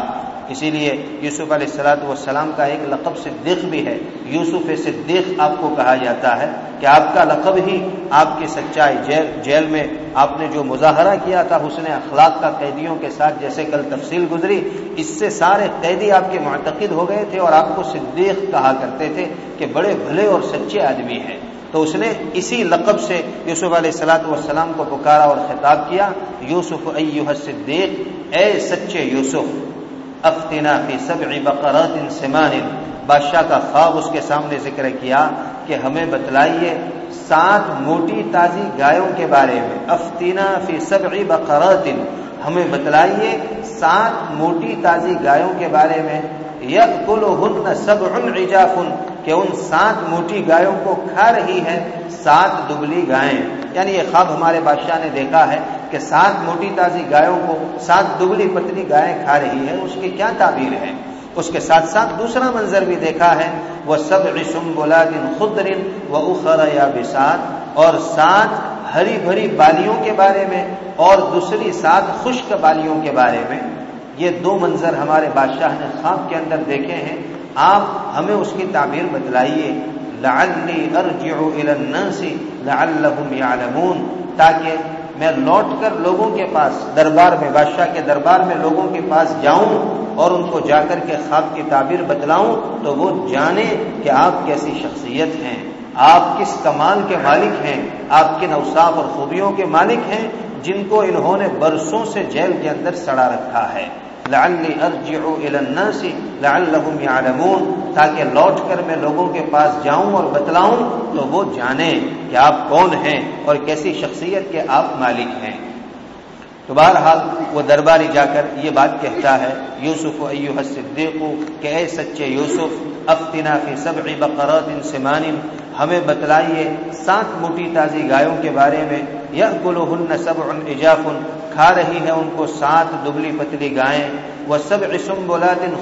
اسی لیے یوسف علیہ السلاۃ والسلام کا ایک لقب صدیق بھی ہے۔ یوسف صدیق آپ کو کہا جاتا ہے کہ آپ کا لقب ہی آپ کی سچائی جیل جیل میں آپ نے جو مظاہرہ کیا تھا حسن اخلاق کا قیدیوں کے ساتھ جیسے کل تفصیل گزری، اس سے سارے قیدی آپ کے معتقد ہو گئے تھے اور آپ کو صدیق کہا کرتے تھے کہ بڑے بھلے اور سچے آدمی ہیں۔ تو اس نے اسی لقب سے یوسف علیہ السلاۃ والسلام کو پکارا اور خطاب کیا، یوسف ایوہ صدیق اے سچے یوسف۔ افتنا فی سبع بقرات سمان. بادشاہ کا خواب اس کے سامنے ذکر کیا کہ ہمیں بتلائیے سات موٹی تازی گایوں کے بارے میں. افتنا فی سبع بقرات. ہمیں بتلائیے سات موٹی تازی گایوں کے بارے میں. یقلہن سبع عجاف، کہ ان سات موٹی گایوں کو کھا رہی ہے سات دبلی گائیں۔ یعنی یہ خواب ہمارے بادشاہ نے دیکھا ہے کہ سات موٹی تازی گایوں کو سات دبلی پتلی گائیں کھا رہی ہے اس کی کیا تعبیر ہے؟ اس کے ساتھ ساتھ دوسرا منظر بھی دیکھا ہے، وہ سب رسم بولا دن خود و اخر یا بسات اور سات ہری بھری بالیوں کے بارے میں، اور دوسری سات خشک بالیوں کے بارے میں۔ یہ دو منظر ہمارے بادشاہ نے خواب کے اندر دیکھے ہیں۔ آپ ہمیں اس کی تعبیر بتلائیے۔ لعلی ارجع الى الناس لعلهم يعلمون تاکہ میں لوٹ کر لوگوں کے پاس، دربار میں، بادشاہ کے دربار میں لوگوں کے پاس جاؤں اور ان کو جا کر کے خواب کی تعبیر بتلاؤں تو وہ جانے کہ آپ کیسی شخصیت ہیں۔ آپ کس کمال کے مالک ہیں؟ آپ کن اوصاف اور خوبیوں کے مالک ہیں جن کو انہوں نے برسوں سے جیل کے اندر سڑا رکھا ہے۔ لعلی ارجع الى الناس لعلهم يعلمون تاکہ لوٹ کر میں لوگوں کے پاس جاؤں اور بتلاؤں تو وہ جانیں کہ آپ کون ہیں اور کیسی شخصیت کے آپ مالک ہیں۔ تو بہرحال وہ درباری جا کر یہ بات کہتا ہے، یوسف ایوہ صدیق کہ اے سچے یوسف، افتنا فی سبع بقرات سمان، ہمیں بتلائیے سات موٹی تازی گایوں کے بارے میں، یأکلہن سبع اجاف کھا رہی ہے ان کو سات دبلی پتلی گائیں، وہ سب عصم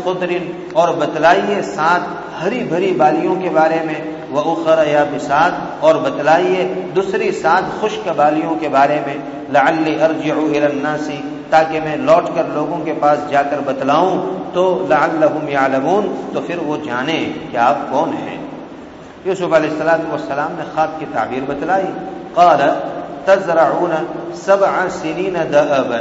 خضر، اور بتلائیے سات ہری بھری بالیوں کے بارے میں، وہ اخر یا بسات اور بتلائیے دوسری سات خشک بالیوں کے بارے میں، لعلی ارجع الى الناس، تاکہ میں لوٹ کر لوگوں کے پاس جا کر بتلاؤں۔ تو لعلہم یعلمون، تو پھر وہ جانے کہ آپ کون ہیں۔ یوسف علیہ السلام والسلام نے خواب کی تعبیر بتلائی۔ قال تزرعون سبع سنین دعبا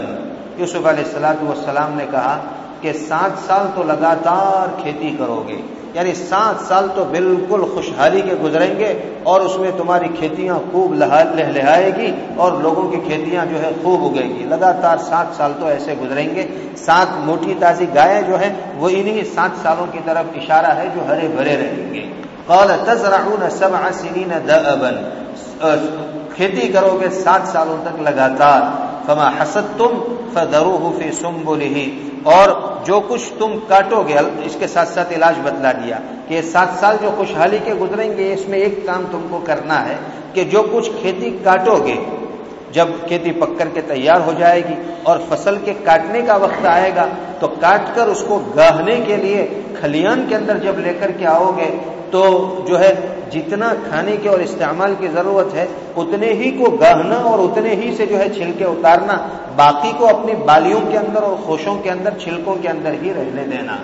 یوسف علیہ السلام والسلام نے کہا کہ سات سال تو لگاتار کھیتی کرو گے۔ یعنی سات سال تو بالکل خوشحالی کے گزریں گے اور اس میں تمہاری کھیتیاں خوب لہلہائے گی اور لوگوں کی کھیتیاں جو ہے خوب اگے گی۔ لگاتار سات سال تو ایسے گزریں گے۔ سات موٹی تازی گائے جو ہے وہ انہی سات سالوں کی طرف اشارہ ہے جو ہرے بھرے رہیں گے۔ قال، تزرعون سبع سنین دعبا کھیتی کرو گے سات سالوں تک لگاتار۔ فما حسد تم فدرو فی سنبلہ اور جو کچھ تم کاٹو گے، اس کے ساتھ ساتھ علاج بتلا دیا۔ کہ سات سال جو خوشحالی کے گزریں گے، اس میں ایک کام تم کو کرنا ہے کہ جو کچھ کھیتی کاٹو گے جب کھیتی پک کر کے تیار ہو جائے گی اور فصل کے کاٹنے کا وقت آئے گا، تو کاٹ کر اس کو گاہنے کے لیے کھلیان کے اندر جب لے کر کے آؤ گے، تو جو ہے جتنا کھانے کے اور استعمال کی ضرورت ہے، اتنے ہی کو گہنا اور اتنے ہی سے جو ہے چھلکے اتارنا، باقی کو اپنی بالیوں کے اندر اور خوشوں کے اندر، چھلکوں کے اندر ہی رہنے دینا۔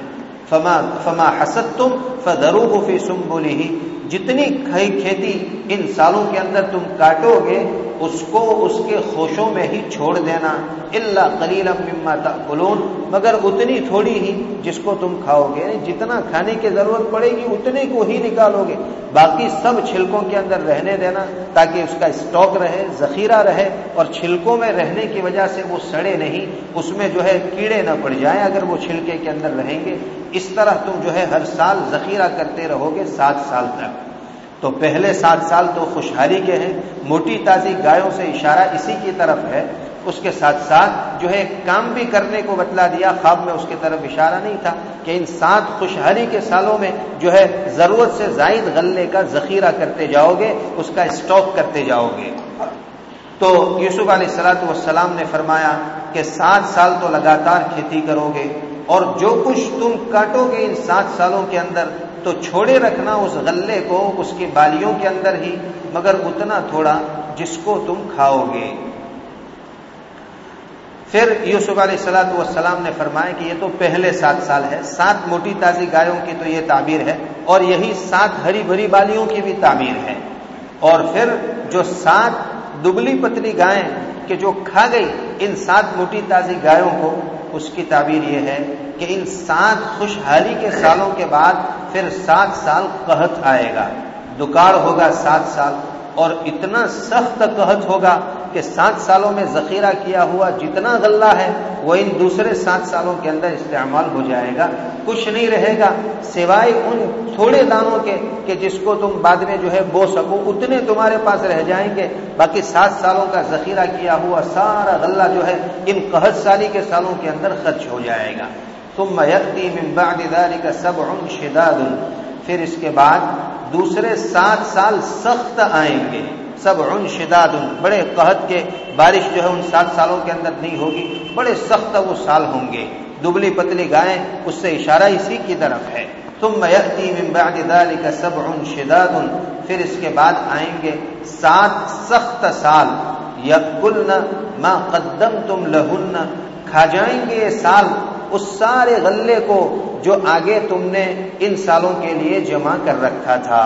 فما فما حسد تم فدرو فی سم بولی ہی جتنی کھیتی ان سالوں کے اندر تم کاٹو گے اس کو اس کے خوشوں میں ہی چھوڑ دینا اللہ کلیل مما تاکلون مگر اتنی تھوڑی ہی جس کو تم کھاؤ گے یعنی جتنا کھانے کی ضرورت پڑے گی، اتنے کو ہی نکالو گے۔ باقی سب چھلکوں کے اندر رہنے دینا، تاکہ اس کا اسٹاک رہے، ذخیرہ رہے، اور چھلکوں میں رہنے کی وجہ سے وہ سڑے نہیں، اس میں جو ہے کیڑے نہ پڑ جائیں اگر وہ چھلکے کے اندر رہیں گے۔ اس طرح تم جو ہے ہر سال ذخیرہ کرتے رہو گے، سات سال تک۔ تو پہلے سات سال تو خوشحالی کے ہیں، موٹی تازی گایوں سے اشارہ اسی کی طرف ہے۔ اس کے ساتھ ساتھ جو ہے، کام بھی کرنے کو بتلا دیا، خواب میں اس کی طرف اشارہ نہیں تھا کہ ان سات خوشحالی کے سالوں میں جو ہے، ضرورت سے زائد غلے کا ذخیرہ کرتے جاؤ گے، اس کا اسٹاک کرتے جاؤ گے۔ تو یوسف علیہ السلاۃ والسلام نے فرمایا کہ سات سال تو لگاتار کھیتی کرو گے اور جو کچھ تم کاٹو گے ان سات سالوں کے اندر تو چھوڑے رکھنا اس غلے کو اس کی بالیوں کے اندر ہی، مگر اتنا تھوڑا جس کو تم کھاؤ گے۔ پھر یوسف علیہ السلاۃ والسلام نے فرمایا کہ یہ تو پہلے سات سال ہے، سات موٹی تازی گایوں کی تو یہ تعبیر ہے، اور یہی سات ہری بھری بالیوں کی بھی تعبیر ہے۔ اور پھر جو سات دبلی پتلی گائیں کہ جو کھا گئی، ان سات موٹی تازی گایوں کو اس کی تعبیر یہ ہے کہ ان سات خوشحالی کے سالوں کے بعد پھر سات سال قحط آئے گا۔ دکاڑ ہوگا سات سال اور اتنا سخت قحط ہوگا کہ سات سالوں میں ذخیرہ کیا ہوا جتنا غلہ ہے وہ ان دوسرے سات سالوں کے اندر استعمال ہو جائے گا۔ کچھ نہیں رہے گا سوائے ان تھوڑے دانوں کے کہ جس کو تم بعد میں جو ہے بو سکو، اتنے تمہارے پاس رہ جائیں گے۔ باقی سات سالوں کا ذخیرہ کیا ہوا سارا غلہ جو ہے ان قحط سالی کے سالوں کے اندر خرچ ہو جائے گا۔ تم میتی من بعد ذلك سبع شداد. پھر اس کے بعد دوسرے سات سال سخت آئیں گے. سب ان شداد. بڑے قحط کے بارش جو ہے ان سات سالوں کے اندر نہیں ہوگی. بڑے سخت وہ سال ہوں گے. دبلی پتلی گائیں اس سے اشارہ اسی کی طرف ہے. تم میتی من بعد ذلك سبع شداد. پھر اس کے بعد آئیں گے سات سخت سال. یقلن ما قدم تم لہن کھا جائیں گے یہ سال. اس سارے غلے کو جو آگے تم نے ان سالوں کے لیے جمع کر رکھا تھا۔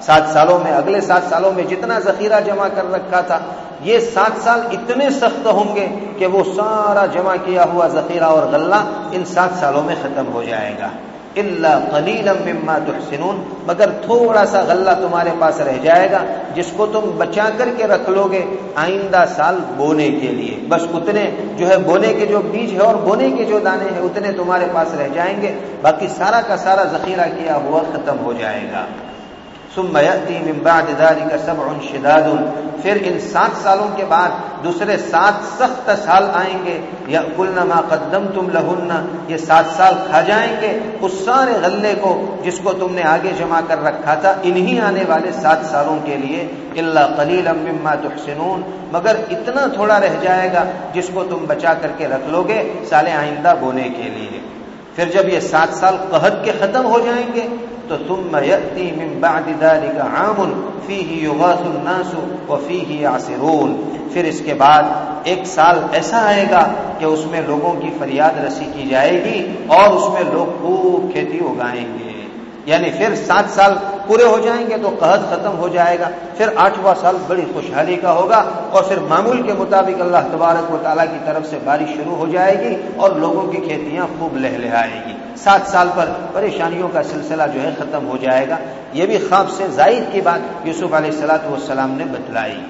سات سالوں میں، اگلے سات سالوں میں جتنا ذخیرہ جمع کر رکھا تھا، یہ سات سال اتنے سخت ہوں گے کہ وہ سارا جمع کیا ہوا ذخیرہ اور غلہ ان سات سالوں میں ختم ہو جائے گا۔ اللہ قلیل مما تحسنون، مگر تھوڑا سا غلہ تمہارے پاس رہ جائے گا، جس کو تم بچا کر کے رکھ لو گے آئندہ سال بونے کے لیے۔ بس اتنے جو ہے، بونے کے جو بیج ہے اور بونے کے جو دانے ہیں، اتنے تمہارے پاس رہ جائیں گے۔ باقی سارا کا سارا ذخیرہ کیا ہوا ختم ہو جائے گا۔ ثم يأتي من بعد ذلك سبع شداد. پھر ان سات سالوں کے بعد دوسرے سات سخت سال آئیں گے. یا ما قدم تم لہن یہ سات سال کھا جائیں گے. اس سارے غلے کو جس کو تم نے آگے جمع کر رکھا تھا، انہی آنے والے سات سالوں کے لیے اللہ قلیل مما تحسنون. مگر اتنا تھوڑا رہ جائے گا جس کو تم بچا کر کے رکھ لو گے سال آئندہ بونے کے لیے. پھر جب یہ سات سال قحط کے ختم ہو جائیں گے تو ثم يأتي من بعد ذلك عام فيه يغاث الناس وفيه يعصرون۔ پھر اس کے بعد ایک سال ایسا آئے گا کہ اس میں لوگوں کی فریاد رسی کی جائے گی اور اس میں لوگ خوب کھیتی اگائیں گے۔ یعنی پھر سات سال پورے ہو جائیں گے تو قحط ختم ہو جائے گا، پھر آٹھواں سال بڑی خوشحالی کا ہوگا اور پھر معمول کے مطابق اللہ تبارک و تعالیٰ کی طرف سے بارش شروع ہو جائے گی اور لوگوں کی کھیتیاں خوب لہ لہائے گی۔ سات سال پر پریشانیوں کا سلسلہ جو ہے ختم ہو جائے گا۔ یہ بھی خواب سے زائد کی بات یوسف علیہ السلاۃ والسلام نے بتلائی۔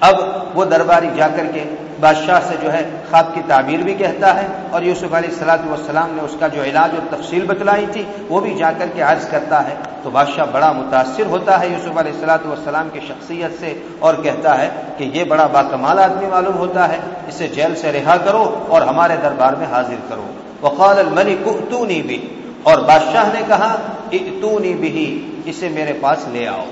اب وہ درباری جا کر کے بادشاہ سے جو ہے خواب کی تعبیر بھی کہتا ہے اور یوسف علیہ السلاۃ والسلام نے اس کا جو علاج اور تفصیل بتلائی تھی وہ بھی جا کر کے عرض کرتا ہے تو بادشاہ بڑا متاثر ہوتا ہے یوسف علیہ السلاۃ والسلام کی شخصیت سے اور کہتا ہے کہ یہ بڑا باکمال آدمی معلوم ہوتا ہے اسے جیل سے رہا کرو اور ہمارے دربار میں حاضر کرو۔ وقال الملک اتونی بھی اور بادشاہ نے کہا اتونی بھی اسے میرے پاس لے آؤ۔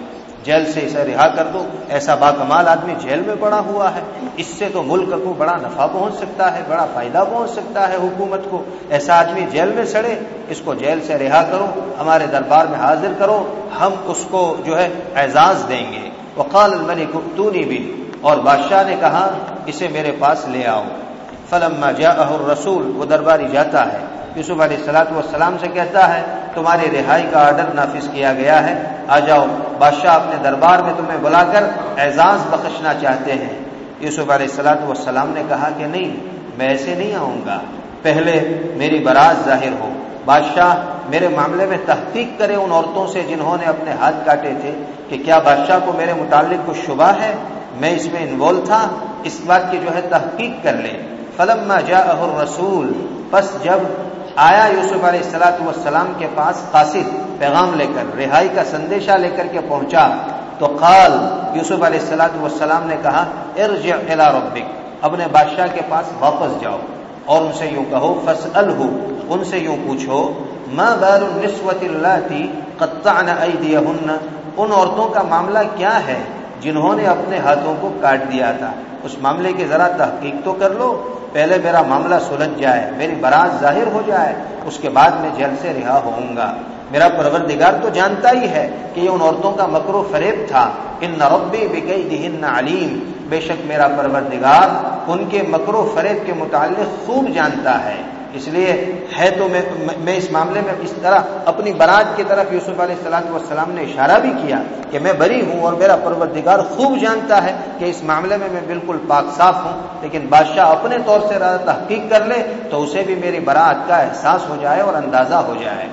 جیل سے اسے رہا کر دو۔ ایسا با کمال آدمی جیل میں پڑا ہوا ہے۔ اس سے تو ملک کو بڑا نفع پہنچ سکتا ہے، بڑا فائدہ پہنچ سکتا ہے حکومت کو۔ ایسا آدمی جیل میں سڑے، اس کو جیل سے رہا کرو، ہمارے دربار میں حاضر کرو، ہم اس کو جو ہے اعزاز دیں گے۔ وقال الملک تونی بھی اور بادشاہ نے کہا، اسے میرے پاس لے آؤ۔ فلم جاءه الرسول، وہ درباری جاتا ہے۔ یوسف علیہ السلاۃ والسلام سے کہتا ہے، تمہاری رہائی کا آرڈر نافذ کیا گیا ہے. آ جاؤ، بادشاہ اپنے دربار میں تمہیں بلا کر اعزاز بخشنا چاہتے ہیں. یوسف علیہ السلاۃ والسلام نے کہا کہ نہیں، میں ایسے نہیں آؤں گا. پہلے میری براز ظاہر ہو. بادشاہ میرے معاملے میں تحقیق کرے ان عورتوں سے جنہوں نے اپنے ہاتھ کاٹے تھے کہ کیا بادشاہ کو میرے متعلق کچھ شبہ ہے؟ میں اس میں انوالو تھا. اس بات کی جو ہے تحقیق کر لے فلم جا رسول بس جب آیا یوسف علیہ السلاۃ والسلام کے پاس قاصد پیغام لے کر، رہائی کا سندیشہ لے کر کے پہنچا؟ تو قال، یوسف علیہ السلاۃ والسلام نے کہا، ارجع الى ربک، اپنے بادشاہ کے پاس واپس جاؤ، اور ان سے یوں کہو فص ان سے یوں پوچھو، ما بال النسوت اللہ قطعن ایدیہن؟ ان عورتوں کا معاملہ کیا ہے؟ جنہوں نے اپنے ہاتھوں کو کاٹ دیا تھا۔ اس معاملے کی ذرا تحقیق تو کر لو۔ پہلے میرا معاملہ سلجھ جائے، میری برات ظاہر ہو جائے، اس کے بعد میں جیل سے رہا ہوں گا۔ میرا پروردگار تو جانتا ہی ہے کہ یہ ان عورتوں کا مکر و فریب تھا۔ ان نربی بکئی دہن علیم۔ بے شک میرا پروردگار ان کے مکر و فریب کے متعلق خوب جانتا ہے۔ اس لیے ہے تو میں میں اس معاملے میں اس طرح اپنی برات کی طرف یوسف علیہ السلام والسلام نے اشارہ بھی کیا کہ میں بری ہوں اور میرا پروردگار خوب جانتا ہے کہ اس معاملے میں میں بالکل پاک صاف ہوں، لیکن بادشاہ اپنے طور سے تحقیق کر لے تو اسے بھی میری برات کا احساس ہو جائے اور اندازہ ہو جائے۔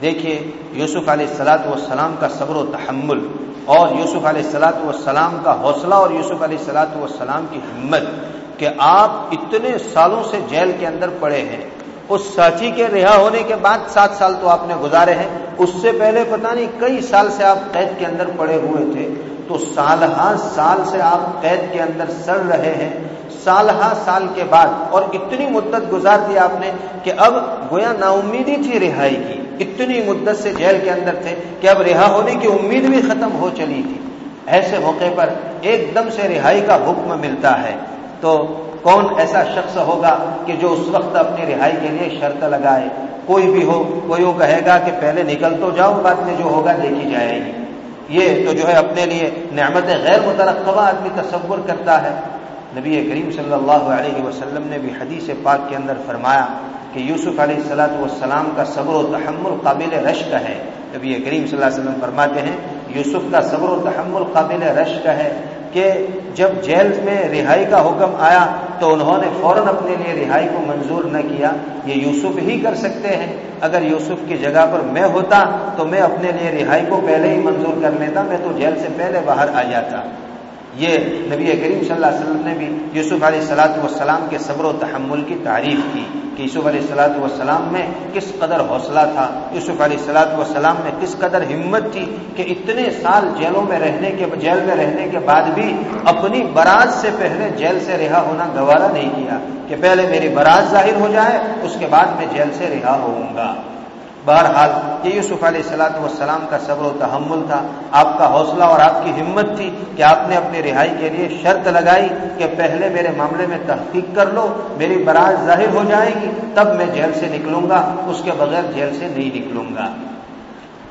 دیکھیے، یوسف علیہ السلاۃ والسلام کا صبر و تحمل اور یوسف علیہ السلاۃ والسلام کا حوصلہ اور یوسف علیہ السلاۃ والسلام کی ہمت۔ کہ آپ اتنے سالوں سے جیل کے اندر پڑے ہیں، اس ساتھی کے رہا ہونے کے بعد سات سال تو آپ نے گزارے ہیں، اس سے پہلے پتہ نہیں کئی سال سے آپ قید کے اندر پڑے ہوئے تھے، تو سال ہاں سال سے آپ قید کے اندر سڑ رہے ہیں سال ہاں سال کے بعد، اور اتنی مدت گزار دی آپ نے کہ اب گویا نا امیدی تھی رہائی کی، اتنی مدت سے جیل کے اندر تھے کہ اب رہا ہونے کی امید بھی ختم ہو چلی تھی۔ ایسے موقع پر ایک دم سے رہائی کا حکم ملتا ہے۔ تو کون ایسا شخص ہوگا کہ جو اس وقت اپنی رہائی کے لیے شرط لگائے؟ کوئی بھی ہو، کوئی وہ کہے گا کہ پہلے نکل تو جاؤ، بعد میں جو ہوگا دیکھی جائے گی۔ یہ تو جو ہے اپنے لیے نعمت غیر مترقبہ آدمی تصور کرتا ہے۔ نبی کریم صلی اللہ علیہ وسلم نے بھی حدیث پاک کے اندر فرمایا کہ یوسف علیہ السلاۃ والسلام کا صبر و تحمل قابل رشک ہے۔ نبی کریم صلی اللہ علیہ وسلم فرماتے ہیں، یوسف کا صبر و تحمل قابل رشک ہے۔ کہ جب جیل میں رہائی کا حکم آیا تو انہوں نے فوراً اپنے لیے رہائی کو منظور نہ کیا۔ یہ یوسف ہی کر سکتے ہیں۔ اگر یوسف کی جگہ پر میں ہوتا تو میں اپنے لیے رہائی کو پہلے ہی منظور کر لیتا۔ میں تو جیل سے پہلے باہر آ جاتا۔ یہ نبی کریم صلی اللہ علیہ وسلم نے بھی یوسف علیہ السلاۃ والسلام کے صبر و تحمل کی تعریف کی کہ یوسف علیہ السلاۃ والسلام میں کس قدر حوصلہ تھا، یوسف علیہ السلاۃ والسلام میں کس قدر ہمت تھی کہ اتنے سال جیلوں میں رہنے کے، جیل میں رہنے کے بعد بھی اپنی برات سے پہلے جیل سے رہا ہونا گوارا نہیں کیا کہ پہلے میری برات ظاہر ہو جائے، اس کے بعد میں جیل سے رہا ہوں گا۔ بہرحال یہ یوسف علیہ السلاۃ والسلام کا صبر و تحمل تھا۔ آپ کا حوصلہ اور آپ کی ہمت تھی کہ آپ نے اپنی رہائی کے لیے شرط لگائی کہ پہلے میرے معاملے میں تحقیق کر لو، میری براز ظاہر ہو جائے گی، تب میں جیل سے نکلوں گا، اس کے بغیر جیل سے نہیں نکلوں گا۔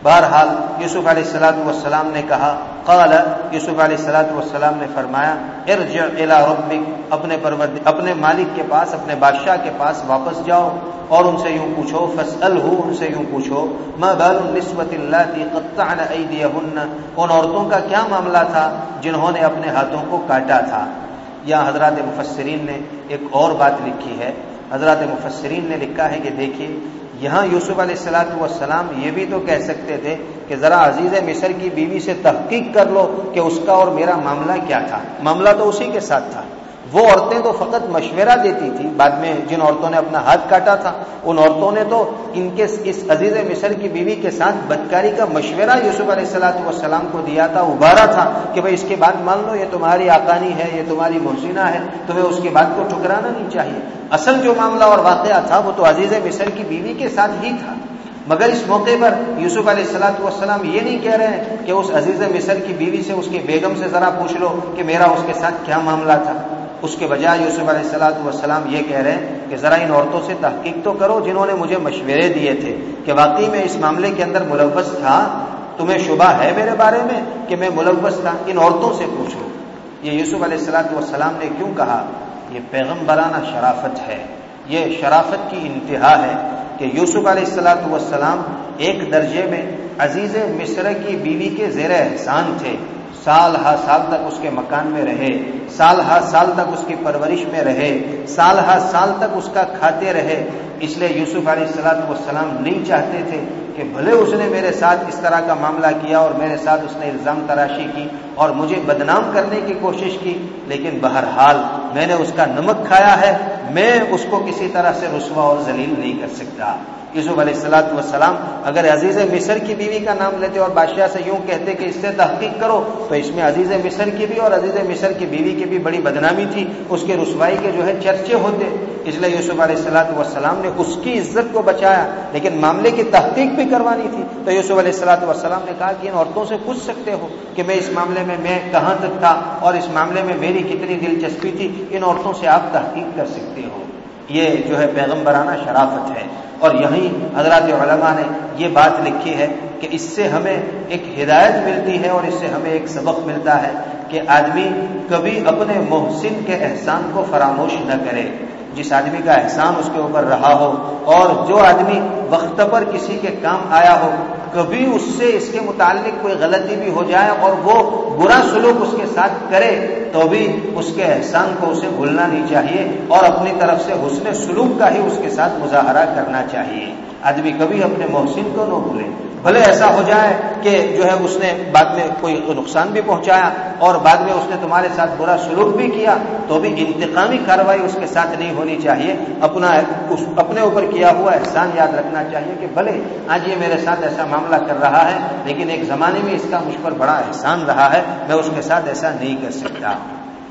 بہرحال یوسف علیہ السلاۃ والسلام نے کہا، قال، یوسف علیہ السلاۃ والسلام نے فرمایا، ارجع الى ربک، اپنے پرورد اپنے مالک کے پاس، اپنے بادشاہ کے پاس واپس جاؤ اور ان سے یوں پوچھو فصل ہو ان سے یوں پوچھو، ما بال النسبت اللہ کی قطعن ایدیہن ان عورتوں کا کیا معاملہ تھا جنہوں نے اپنے ہاتھوں کو کاٹا تھا؟ یا حضرات مفسرین نے ایک اور بات لکھی ہے۔ حضرات مفسرین نے لکھا ہے کہ دیکھیے یہاں یوسف علیہ السلاۃ والسلام یہ بھی تو کہہ سکتے تھے کہ ذرا عزیز مصر کی بیوی سے تحقیق کر لو کہ اس کا اور میرا معاملہ کیا تھا۔ معاملہ تو اسی کے ساتھ تھا۔ وہ عورتیں تو فقط مشورہ دیتی تھی، بعد میں جن عورتوں نے اپنا ہاتھ کاٹا تھا، ان عورتوں نے تو ان کے اس عزیز مصر کی بیوی کے ساتھ بدکاری کا مشورہ یوسف علیہ السلاۃ والسلام کو دیا تھا، ابھارا تھا کہ بھائی اس کے بعد مان لو، یہ تمہاری آکانی ہے، یہ تمہاری محسنہ ہے، تمہیں اس کے بعد کو ٹھکرانا نہیں چاہیے۔ اصل جو معاملہ اور واقعہ تھا، وہ تو عزیز مصر کی بیوی کے ساتھ ہی تھا۔ مگر اس موقع پر یوسف علیہ السلاۃ والسلام یہ نہیں کہہ رہے ہیں کہ اس عزیز مصر کی بیوی سے، اس کی بیگم سے ذرا پوچھ لو کہ میرا اس کے ساتھ کیا معاملہ تھا۔ اس کے بجائے یوسف علیہ السلاۃ والسلام یہ کہہ رہے ہیں کہ ذرا ان عورتوں سے تحقیق تو کرو جنہوں نے مجھے مشورے دیے تھے کہ واقعی میں اس معاملے کے اندر ملوث تھا۔ تمہیں شبہ ہے میرے بارے میں کہ میں ملوث تھا؟ ان عورتوں سے پوچھو۔ یہ یوسف علیہ السلاۃ والسلام نے کیوں کہا؟ یہ پیغمبرانہ شرافت ہے۔ یہ شرافت کی انتہا ہے کہ یوسف علیہ السلاۃ والسلام ایک درجے میں عزیز مصر کی بیوی کے زیر احسان تھے۔ سال ہا سال تک اس کے مکان میں رہے، سال ہا سال تک اس کی پرورش میں رہے، سال ہا سال تک اس کا کھاتے رہے۔ اس لیے یوسف علیہ السلاط والسلام نہیں چاہتے تھے کہ بھلے اس نے میرے ساتھ اس طرح کا معاملہ کیا اور میرے ساتھ اس نے الزام تراشی کی اور مجھے بدنام کرنے کی کوشش کی، لیکن بہرحال میں نے اس کا نمک کھایا ہے، میں اس کو کسی طرح سے رسوا اور ذلیل نہیں کر سکتا۔ یوسف علیہ السلاۃ والسلام، اگر عزیز مصر کی بیوی کا نام لیتے اور بادشاہ سے یوں کہتے کہ اس سے تحقیق کرو، تو اس میں عزیز مصر کی بھی اور عزیز مصر کی بیوی کی بھی بڑی بدنامی تھی، اس کے رسوائی کے جو ہے چرچے ہوتے۔ اس لیے یوسف علیہ السلاۃ والسلام نے اس کی عزت کو بچایا، لیکن معاملے کی تحقیق بھی کروانی تھی۔ تو یوسف علیہ السلاۃ والسلام نے کہا کہ ان عورتوں سے پوچھ سکتے ہو کہ میں اس معاملے میں میں کہاں تک تھا اور اس معاملے میں میری کتنی دلچسپی تھی، ان عورتوں سے آپ تحقیق کر سکتے ہو۔ یہ جو ہے پیغمبرانہ شرافت ہے۔ اور یہیں حضرات علماء نے یہ بات لکھی ہے کہ اس سے ہمیں ایک ہدایت ملتی ہے اور اس سے ہمیں ایک سبق ملتا ہے کہ آدمی کبھی اپنے محسن کے احسان کو فراموش نہ کرے۔ جس آدمی کا احسان اس کے اوپر رہا ہو اور جو آدمی وقت پر کسی کے کام آیا ہو، کبھی اس سے اس کے متعلق کوئی غلطی بھی ہو جائے اور وہ برا سلوک اس کے ساتھ کرے، تو بھی اس کے احسان کو اسے بھولنا نہیں چاہیے اور اپنی طرف سے حسن سلوک کا ہی اس کے ساتھ مظاہرہ کرنا چاہیے۔ آدمی کبھی اپنے محسن کو نہ بھولے۔ بھلے ایسا ہو جائے کہ جو ہے اس نے بعد میں کوئی نقصان بھی پہنچایا اور بعد میں اس نے تمہارے ساتھ برا سلوک بھی کیا، تو بھی انتقامی کاروائی اس کے ساتھ نہیں ہونی چاہیے۔ اپنا اس، اپنے اوپر کیا ہوا احسان یاد رکھنا چاہیے کہ بھلے آج یہ میرے ساتھ ایسا معاملہ کر رہا ہے، لیکن ایک زمانے میں اس کا مجھ پر بڑا احسان رہا ہے، میں اس کے ساتھ ایسا نہیں کر سکتا۔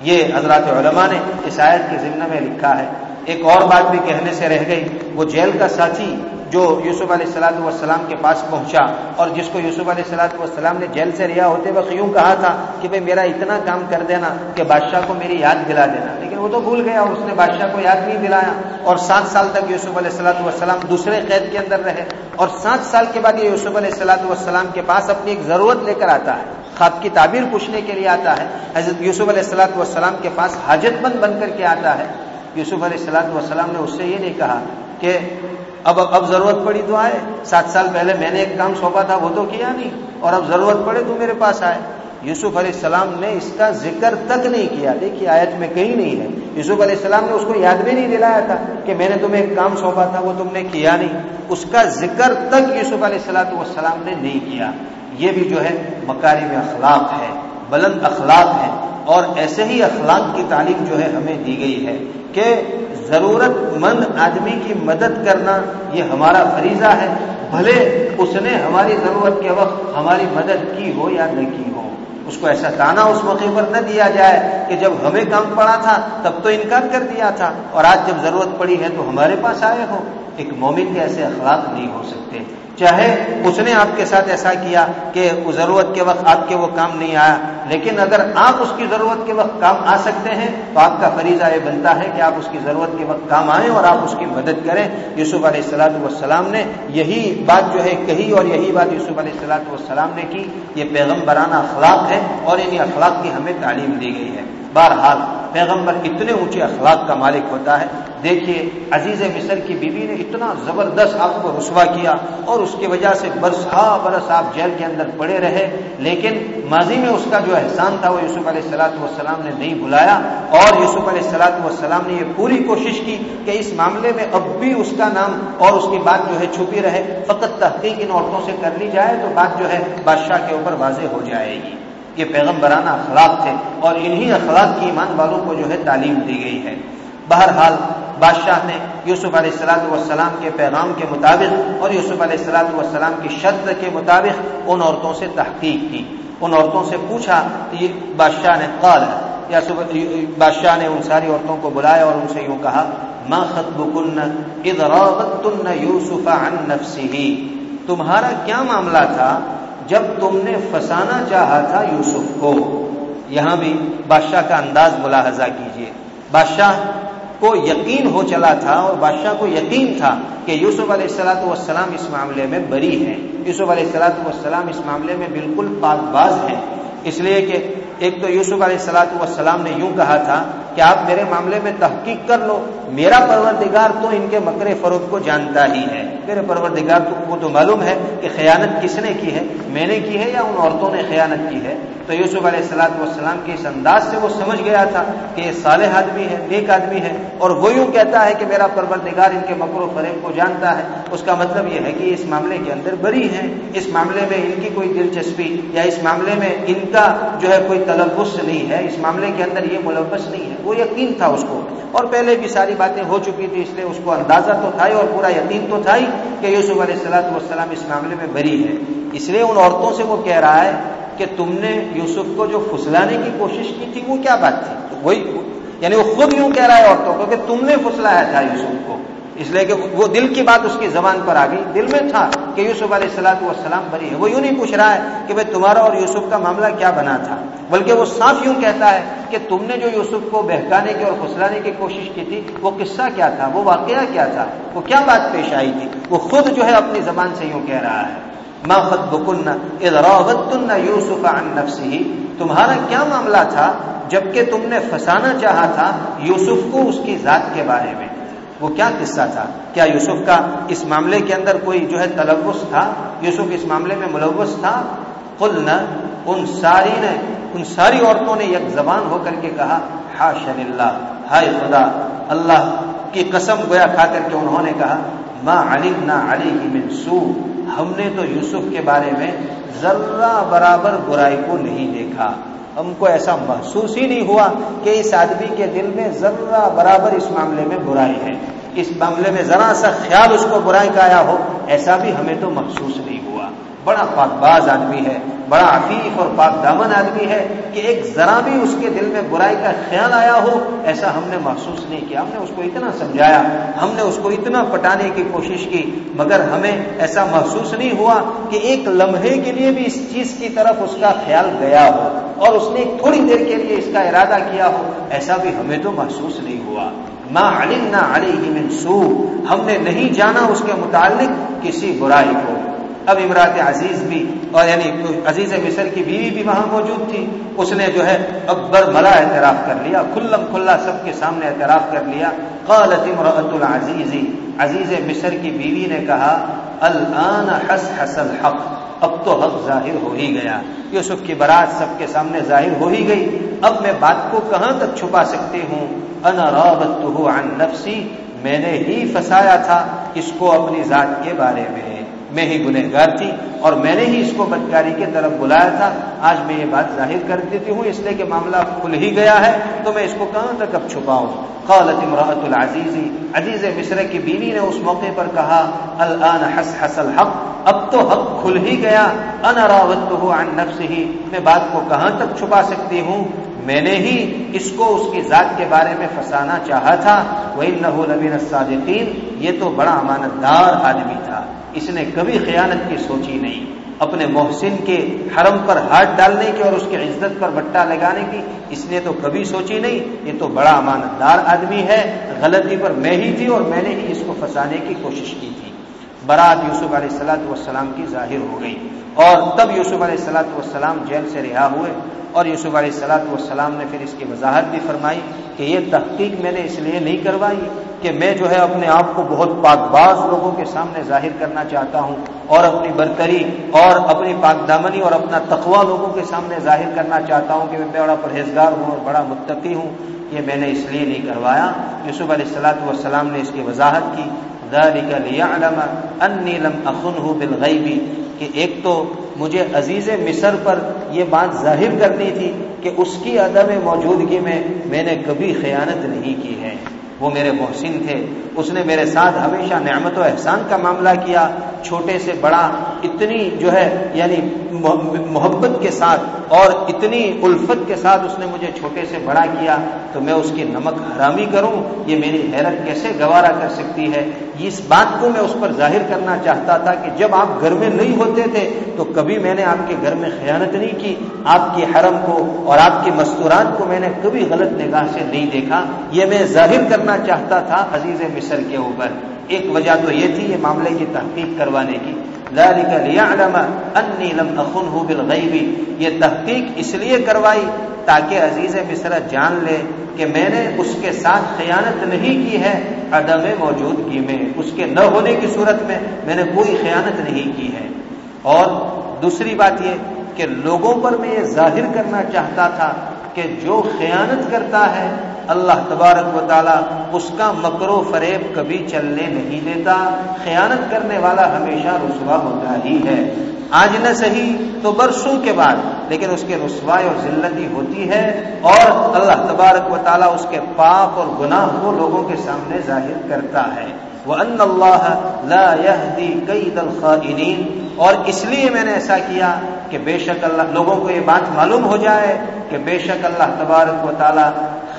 یہ حضرات علماء نے اس آیت کے ذمہ میں لکھا ہے۔ ایک اور بات بھی کہنے سے رہ گئی، وہ جیل کا ساتھی جو یوسف علیہ السلاۃ والسلام کے پاس پہنچا اور جس کو یوسف علیہ السلاۃ والسلام نے جیل سے رہا ہوتے وقت یوں کہا تھا کہ بھائی میرا اتنا کام کر دینا کہ بادشاہ کو میری یاد دلا دینا۔ لیکن وہ تو بھول گیا اور اس نے بادشاہ کو یاد نہیں دلایا۔ اور سات سال تک یوسف علیہ السلاۃ والسلام دوسرے قید کے اندر رہے۔ اور سات سال کے بعد یہ یوسف علیہ السلاۃ والسلام کے پاس اپنی ایک ضرورت لے کر آتا ہے۔ خواب کی تعبیر پوچھنے کے لیے آتا ہے۔ حضرت یوسف علیہ السلاۃ والسلام کے پاس حاجت مند بن کر کے آتا ہے۔ یوسف علیہ السلاۃ والسلام نے اس سے یہ نہیں کہا کہ اب اب ضرورت پڑی تو آئے۔ سات سال پہلے میں نے ایک کام سونپا تھا، وہ تو کیا نہیں۔ اور اب ضرورت پڑے تو میرے پاس آئے۔ یوسف علیہ السلام نے اس کا ذکر تک نہیں کیا۔ دیکھیے، آیت میں کہیں نہیں ہے۔ یوسف علیہ السلام نے اس کو یاد بھی نہیں دلایا تھا کہ میں نے تمہیں ایک کام سونپا تھا، وہ تم نے کیا نہیں۔ اس کا ذکر تک یوسف علیہ السلاۃ والسلام نے نہیں کیا۔ یہ بھی جو ہے مکاری میں اخلاق ہے۔ بلند اخلاق ہے اور ایسے ہی اخلاق کی تعلیم جو ہے ہمیں دی گئی ہے کہ ضرورت مند آدمی کی مدد کرنا یہ ہمارا فریضہ ہے، بھلے اس نے ہماری ضرورت کے وقت ہماری مدد کی ہو یا نہ کی ہو۔ اس کو ایسا تانا اس موقع پر نہ دیا جائے کہ جب ہمیں کام پڑا تھا تب تو انکار کر دیا تھا اور آج جب ضرورت پڑی ہے تو ہمارے پاس آئے ہو۔ ایک مومن کے ایسے اخلاق نہیں ہو سکتے۔ چاہے اس نے آپ کے ساتھ ایسا کیا کہ ضرورت کے وقت آپ کے وہ کام نہیں آیا۔ لیکن اگر آپ اس کی ضرورت کے وقت کام آ سکتے ہیں، تو آپ کا فریضہ یہ بنتا ہے کہ آپ اس کی ضرورت کے وقت کام آئیں اور آپ اس کی مدد کریں۔ یوسف علیہ السلاۃ والسلام نے یہی بات جو ہے کہی اور یہی بات یوسف علیہ السلاۃ والسلام نے کی۔ یہ پیغمبرانہ اخلاق ہے اور انہیں اخلاق کی ہمیں تعلیم دی گئی ہے۔ بہرحال پیغمبر اتنے اونچے اخلاق کا مالک ہوتا ہے۔ دیکھیے، عزیز مصر کی بیوی نے اتنا زبردست آپ کو رسوا کیا اور اس کی وجہ سے برسا برس آپ جیل کے اندر پڑے رہے۔ لیکن ماضی میں اس کا جو احسان تھا، وہ یوسف علیہ السلاۃ والسلام نے نہیں بلایا اور یوسف علیہ السلاۃ والسلام نے یہ پوری کوشش کی کہ اس معاملے میں اب بھی اس کا نام اور اس کی بات جو ہے چھپی رہے۔ فقط تحقیق ان عورتوں سے کر لی جائے تو بات جو ہے بادشاہ کے اوپر واضح ہو جائے گی۔ یہ پیغمبرانہ اخلاق تھے اور انہی اخلاق کی ایمان والوں کو جو ہے تعلیم دی گئی ہے۔ بہرحال، بادشاہ نے یوسف علیہ السلاۃ والسلام کے پیغام کے مطابق اور یوسف علیہ السلاۃ والسلام کی شرط کے مطابق ان عورتوں سے تحقیق کی۔ ان عورتوں سے پوچھا یہ بادشاہ نے قال، یا بادشاہ نے ان ساری عورتوں کو بلایا اور ان سے یوں کہا، ما خطبکن اذ راغتن یوسف عن نفسه تمہارا کیا معاملہ تھا؟ جب تم نے فسانا چاہا تھا یوسف کو، یہاں بھی بادشاہ کا انداز ملاحظہ کیجیے بادشاہ کو یقین ہو چلا تھا اور بادشاہ کو یقین تھا کہ یوسف علیہ السلاۃ والسلام اس معاملے میں بری ہے یوسف علیہ السلاۃ والسلام اس معاملے میں بالکل پاک باز ہیں۔ اس لیے کہ ایک تو یوسف علیہ السلاۃ والسلام نے یوں کہا تھا کہ آپ میرے معاملے میں تحقیق کر لو، میرا پروردگار تو ان کے مکر فروغ کو جانتا ہی ہے۔ میرے پروردگار کو تو معلوم ہے کہ خیانت کس نے کی ہے؟ میں نے کی ہے یا ان عورتوں نے خیانت کی ہے؟ تو یوسف علیہ السلاۃ والسلام کے اس انداز سے وہ سمجھ گیا تھا کہ یہ صالح آدمی ہے، نیک آدمی ہے، اور وہ یوں کہتا ہے کہ میرا پروردگار ان کے مکر و فریب کو جانتا ہے۔ اس کا مطلب یہ ہے کہ اس معاملے کے اندر بری ہے اس معاملے میں ان کی کوئی دلچسپی یا اس معاملے میں ان کا جو ہے کوئی تلبس نہیں ہے، اس معاملے کے اندر یہ ملوث نہیں ہے۔ وہ یقین تھا اس کو۔ اور پہلے بھی ساری باتیں ہو چکی تھی اس لیے اس کو اندازہ تو تھا ہی اور پورا یقین تو تھا ہی۔ کہ یوسف علیہ السلاۃ والسلام اس معاملے میں بری ہے اس لیے ان عورتوں سے وہ کہہ رہا ہے کہ تم نے یوسف کو جو پھسلانے کی کوشش کی تھی، وہ کیا بات تھی؟ وہی یعنی وہ خود یوں کہہ رہا ہے عورتوں کو کہ تم نے پھسلایا تھا یوسف کو۔ اس لیے کہ وہ دل کی بات اس کی زبان پر آ گئی، دل میں تھا۔ کہ یوسف علیہ السلاۃ والسلام بری ہے وہ یوں نہیں پوچھ رہا ہے کہ بھائی تمہارا اور یوسف کا معاملہ کیا بنا تھا، بلکہ وہ صاف یوں کہتا ہے کہ تم نے جو یوسف کو بہکانے کی اور پھسلانے کی کوشش کی تھی، وہ قصہ کیا تھا؟ وہ واقعہ کیا تھا؟ وہ کیا بات پیش آئی تھی؟ وہ خود جو ہے اپنی زبان سے یوں کہہ رہا ہے، ما خطبکن اذ راغتن یوسف عن نفسه تمہارا کیا معاملہ تھا جبکہ تم نے فسانا چاہا تھا یوسف کو اس کی ذات کے بارے میں؟ وہ کیا قصہ تھا؟ کیا یوسف کا اس معاملے کے اندر کوئی جو ہے تلوث تھا؟ یوسف اس معاملے میں ملوث تھا؟ قلنا، ان ساری نے ان ساری عورتوں نے یک زبان ہو کر کے کہا حاشن اللہ ہائے خدا، اللہ کی قسم گویا کھا کر کے انہوں نے کہا، ما علمنا علیہ من سوء، ہم نے تو یوسف کے بارے میں ذرہ برابر برائی کو نہیں دیکھا۔ ہم کو ایسا محسوس ہی نہیں ہوا کہ اس آدمی کے دل میں ذرہ برابر اس معاملے میں برائی ہے۔ اس معاملے میں ذرا سا خیال اس کو برائی کا آیا ہو، ایسا بھی ہمیں تو محسوس نہیں ہوا۔ بڑا پاک باز آدمی ہے، بڑا عفیف اور پاک دامن آدمی ہے کہ ایک ذرا بھی اس کے دل میں برائی کا خیال آیا ہو، ایسا ہم نے محسوس نہیں کیا۔ ہم نے اس کو اتنا سمجھایا، ہم نے اس کو اتنا پٹانے کی کوشش کی، مگر ہمیں ایسا محسوس نہیں ہوا کہ ایک لمحے کے لیے بھی اس چیز کی طرف اس کا خیال گیا ہو اور اس نے تھوڑی دیر کے لیے اس کا ارادہ کیا ہو، ایسا بھی ہمیں تو محسوس نہیں ہوا۔ ما علمنا علیہ من سوء۔ ہم نے نہیں جانا اس کے متعلق کسی برائی کو۔ اب امراط عزیز بھی، اور یعنی عزیز مصر کی بیوی بھی وہاں موجود تھی، اس نے جو ہے اکبر ملا اعتراف کر لیا، کھلم کھلا سب کے سامنے اعتراف کر لیا۔ قالت امراۃ العزیز، عزیز مصر کی بیوی نے کہا الان حس حس الحق، اب تو حق ظاہر ہو ہی گیا۔ یوسف کی برات سب کے سامنے ظاہر ہو ہی گئی۔ اب میں بات کو کہاں تک چھپا سکتی ہوں؟ انا رابطه عن نفسی، میں نے ہی فسایا تھا اس کو اپنی ذات کے بارے میں۔ میں ہی گنہگار تھی اور میں نے ہی اس کو بدکاری کی طرف بلایا تھا۔ آج میں یہ بات ظاہر کر دیتی ہوں، اس لیے کہ معاملہ کھل ہی گیا ہے، تو میں اس کو کہاں تک اب چھپاؤں؟ قالت امراۃ العزیزی عزیز مصر کی بیوی نے اس موقع پر کہا الان حس حس الحق، اب تو حق کھل ہی گیا، انا راوته عن نفسه میں بات کو کہاں تک چھپا سکتی ہوں؟ میں نے ہی اس کو اس کی ذات کے بارے میں فسانا چاہا تھا۔ وہی نہ الصادقین یہ تو بڑا امانت دار آدمی تھا۔ اس نے کبھی خیانت کی سوچی نہیں۔ اپنے محسن کے حرم پر ہاتھ ڈالنے کی اور اس کی عزت پر بٹا لگانے کی اس نے تو کبھی سوچی نہیں۔ یہ تو بڑا امانت دار آدمی ہے۔ غلطی پر میں ہی تھی اور میں نے ہی اس کو پھنسانے کی کوشش کی تھی۔ برات یوسف علیہ السلاۃ والسلام کی ظاہر ہو گئی۔ اور تب یوسف علیہ السلاۃ والسلام جیل سے رہا ہوئے۔ اور یوسف علیہ السلاۃ والسلام نے پھر اس کی وضاحت بھی فرمائی کہ یہ تحقیق میں نے اس لیے نہیں کروائی۔ کہ میں جو ہے اپنے آپ کو بہت پاک باز لوگوں کے سامنے ظاہر کرنا چاہتا ہوں اور اپنی برتری اور اپنی پاک دامنی اور اپنا تقوا لوگوں کے سامنے ظاہر کرنا چاہتا ہوں کہ میں بڑا پرہیزگار ہوں اور بڑا متقی ہوں، یہ میں نے اس لیے نہیں کروایا۔ یوسف علیہ السلاۃ والسلام نے اس کی وضاحت کی۔ انی لم اخنه بالغیبی کہ ایک تو مجھے عزیز مصر پر یہ بات ظاہر کرنی تھی کہ اس کی عدم موجودگی میں میں نے کبھی خیانت نہیں کی ہے۔ وہ میرے محسن تھے۔ اس نے میرے ساتھ ہمیشہ نعمت و احسان کا معاملہ کیا۔ چھوٹے سے بڑا، اتنی جو ہے یعنی محبت کے ساتھ اور اتنی الفت کے ساتھ اس نے مجھے چھوٹے سے بڑا کیا۔ تو میں اس کی نمک حرامی کروں؟ یہ میری حیرت کیسے گوارا کر سکتی ہے؟ اس بات کو میں اس پر ظاہر کرنا چاہتا تھا کہ جب آپ گھر میں نہیں ہوتے تھے تو کبھی میں نے آپ کے گھر میں خیانت نہیں کی، آپ کے حرم کو اور آپ کی مستورات کو میں نے کبھی غلط نگاہ سے نہیں دیکھا۔ یہ میں ظاہر کرنا چاہتا تھا عزیز مصر کے اوپر۔ ایک وجہ تو یہ تھی یہ معاملے کی تحقیق کروانے کی۔ ذلك ليعلم انی لم اخنه بالغیب یہ تحقیق اس لیے کروائی تاکہ عزیز مصر جان لے کہ میں نے اس کے ساتھ خیانت نہیں کی ہے عدم موجودگی میں، اس کے نہ ہونے کی صورت میں میں نے کوئی خیانت نہیں کی ہے۔ اور دوسری بات یہ کہ لوگوں پر میں یہ ظاہر کرنا چاہتا تھا کہ جو خیانت کرتا ہے، اللہ تبارک و تعالیٰ اس کا مکر و فریب کبھی چلنے نہیں دیتا۔ خیانت کرنے والا ہمیشہ رسوا ہوتا ہی ہے۔ آج نہ صحیح تو برسوں کے بعد، لیکن اس کے رسوائی اور ذلتی ہوتی ہے۔ اور اللہ تبارک و تعالیٰ اس کے پاپ اور گناہ کو لوگوں کے سامنے ظاہر کرتا ہے۔ وَأَنَّ اللَّهَ لَا يَهْدِي كَيْدَ الْخَائِنِينَ اور اس لیے میں نے ایسا کیا کہ بے شک اللہ لوگوں کو یہ بات معلوم ہو جائے کہ بے شک اللہ تبارک و تعالیٰ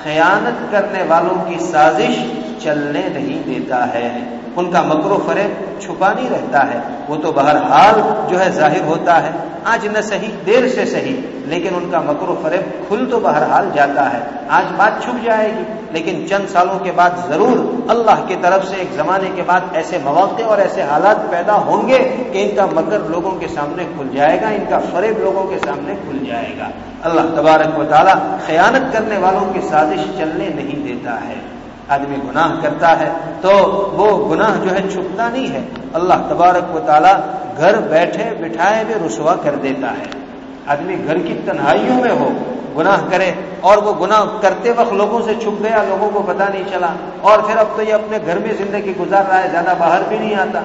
خیانت کرنے والوں کی سازش چلنے نہیں دیتا ہے۔ ان کا مکر و فریب چھپا نہیں رہتا ہے۔ وہ تو بہرحال جو ہے ظاہر ہوتا ہے۔ آج نہ صحیح، دیر سے صحیح، لیکن ان کا مکر و فریب کھل تو بہرحال جاتا ہے۔ آج بات چھپ جائے گی، لیکن چند سالوں کے بعد ضرور اللہ کی طرف سے ایک زمانے کے بعد ایسے مواقع اور ایسے حالات پیدا ہوں گے کہ ان کا مکر لوگوں کے سامنے کھل جائے گا، ان کا فریب لوگوں کے سامنے کھل جائے گا۔ اللہ تبارک و تعالیٰ خیانت کرنے والوں کی سازش چلنے نہیں دیتا ہے۔ آدمی گناہ کرتا ہے تو وہ گناہ جو ہے چھپتا نہیں ہے۔ اللہ تبارک و تعالیٰ گھر بیٹھے بٹھائے بھی رسوا کر دیتا ہے۔ آدمی گھر کی تنہائیوں میں ہو، گناہ کرے اور وہ گناہ کرتے وقت لوگوں سے چھپ گیا، لوگوں کو پتا نہیں چلا۔ اور پھر اب تو یہ اپنے گھر میں زندگی گزار رہا ہے، زیادہ باہر بھی نہیں آتا۔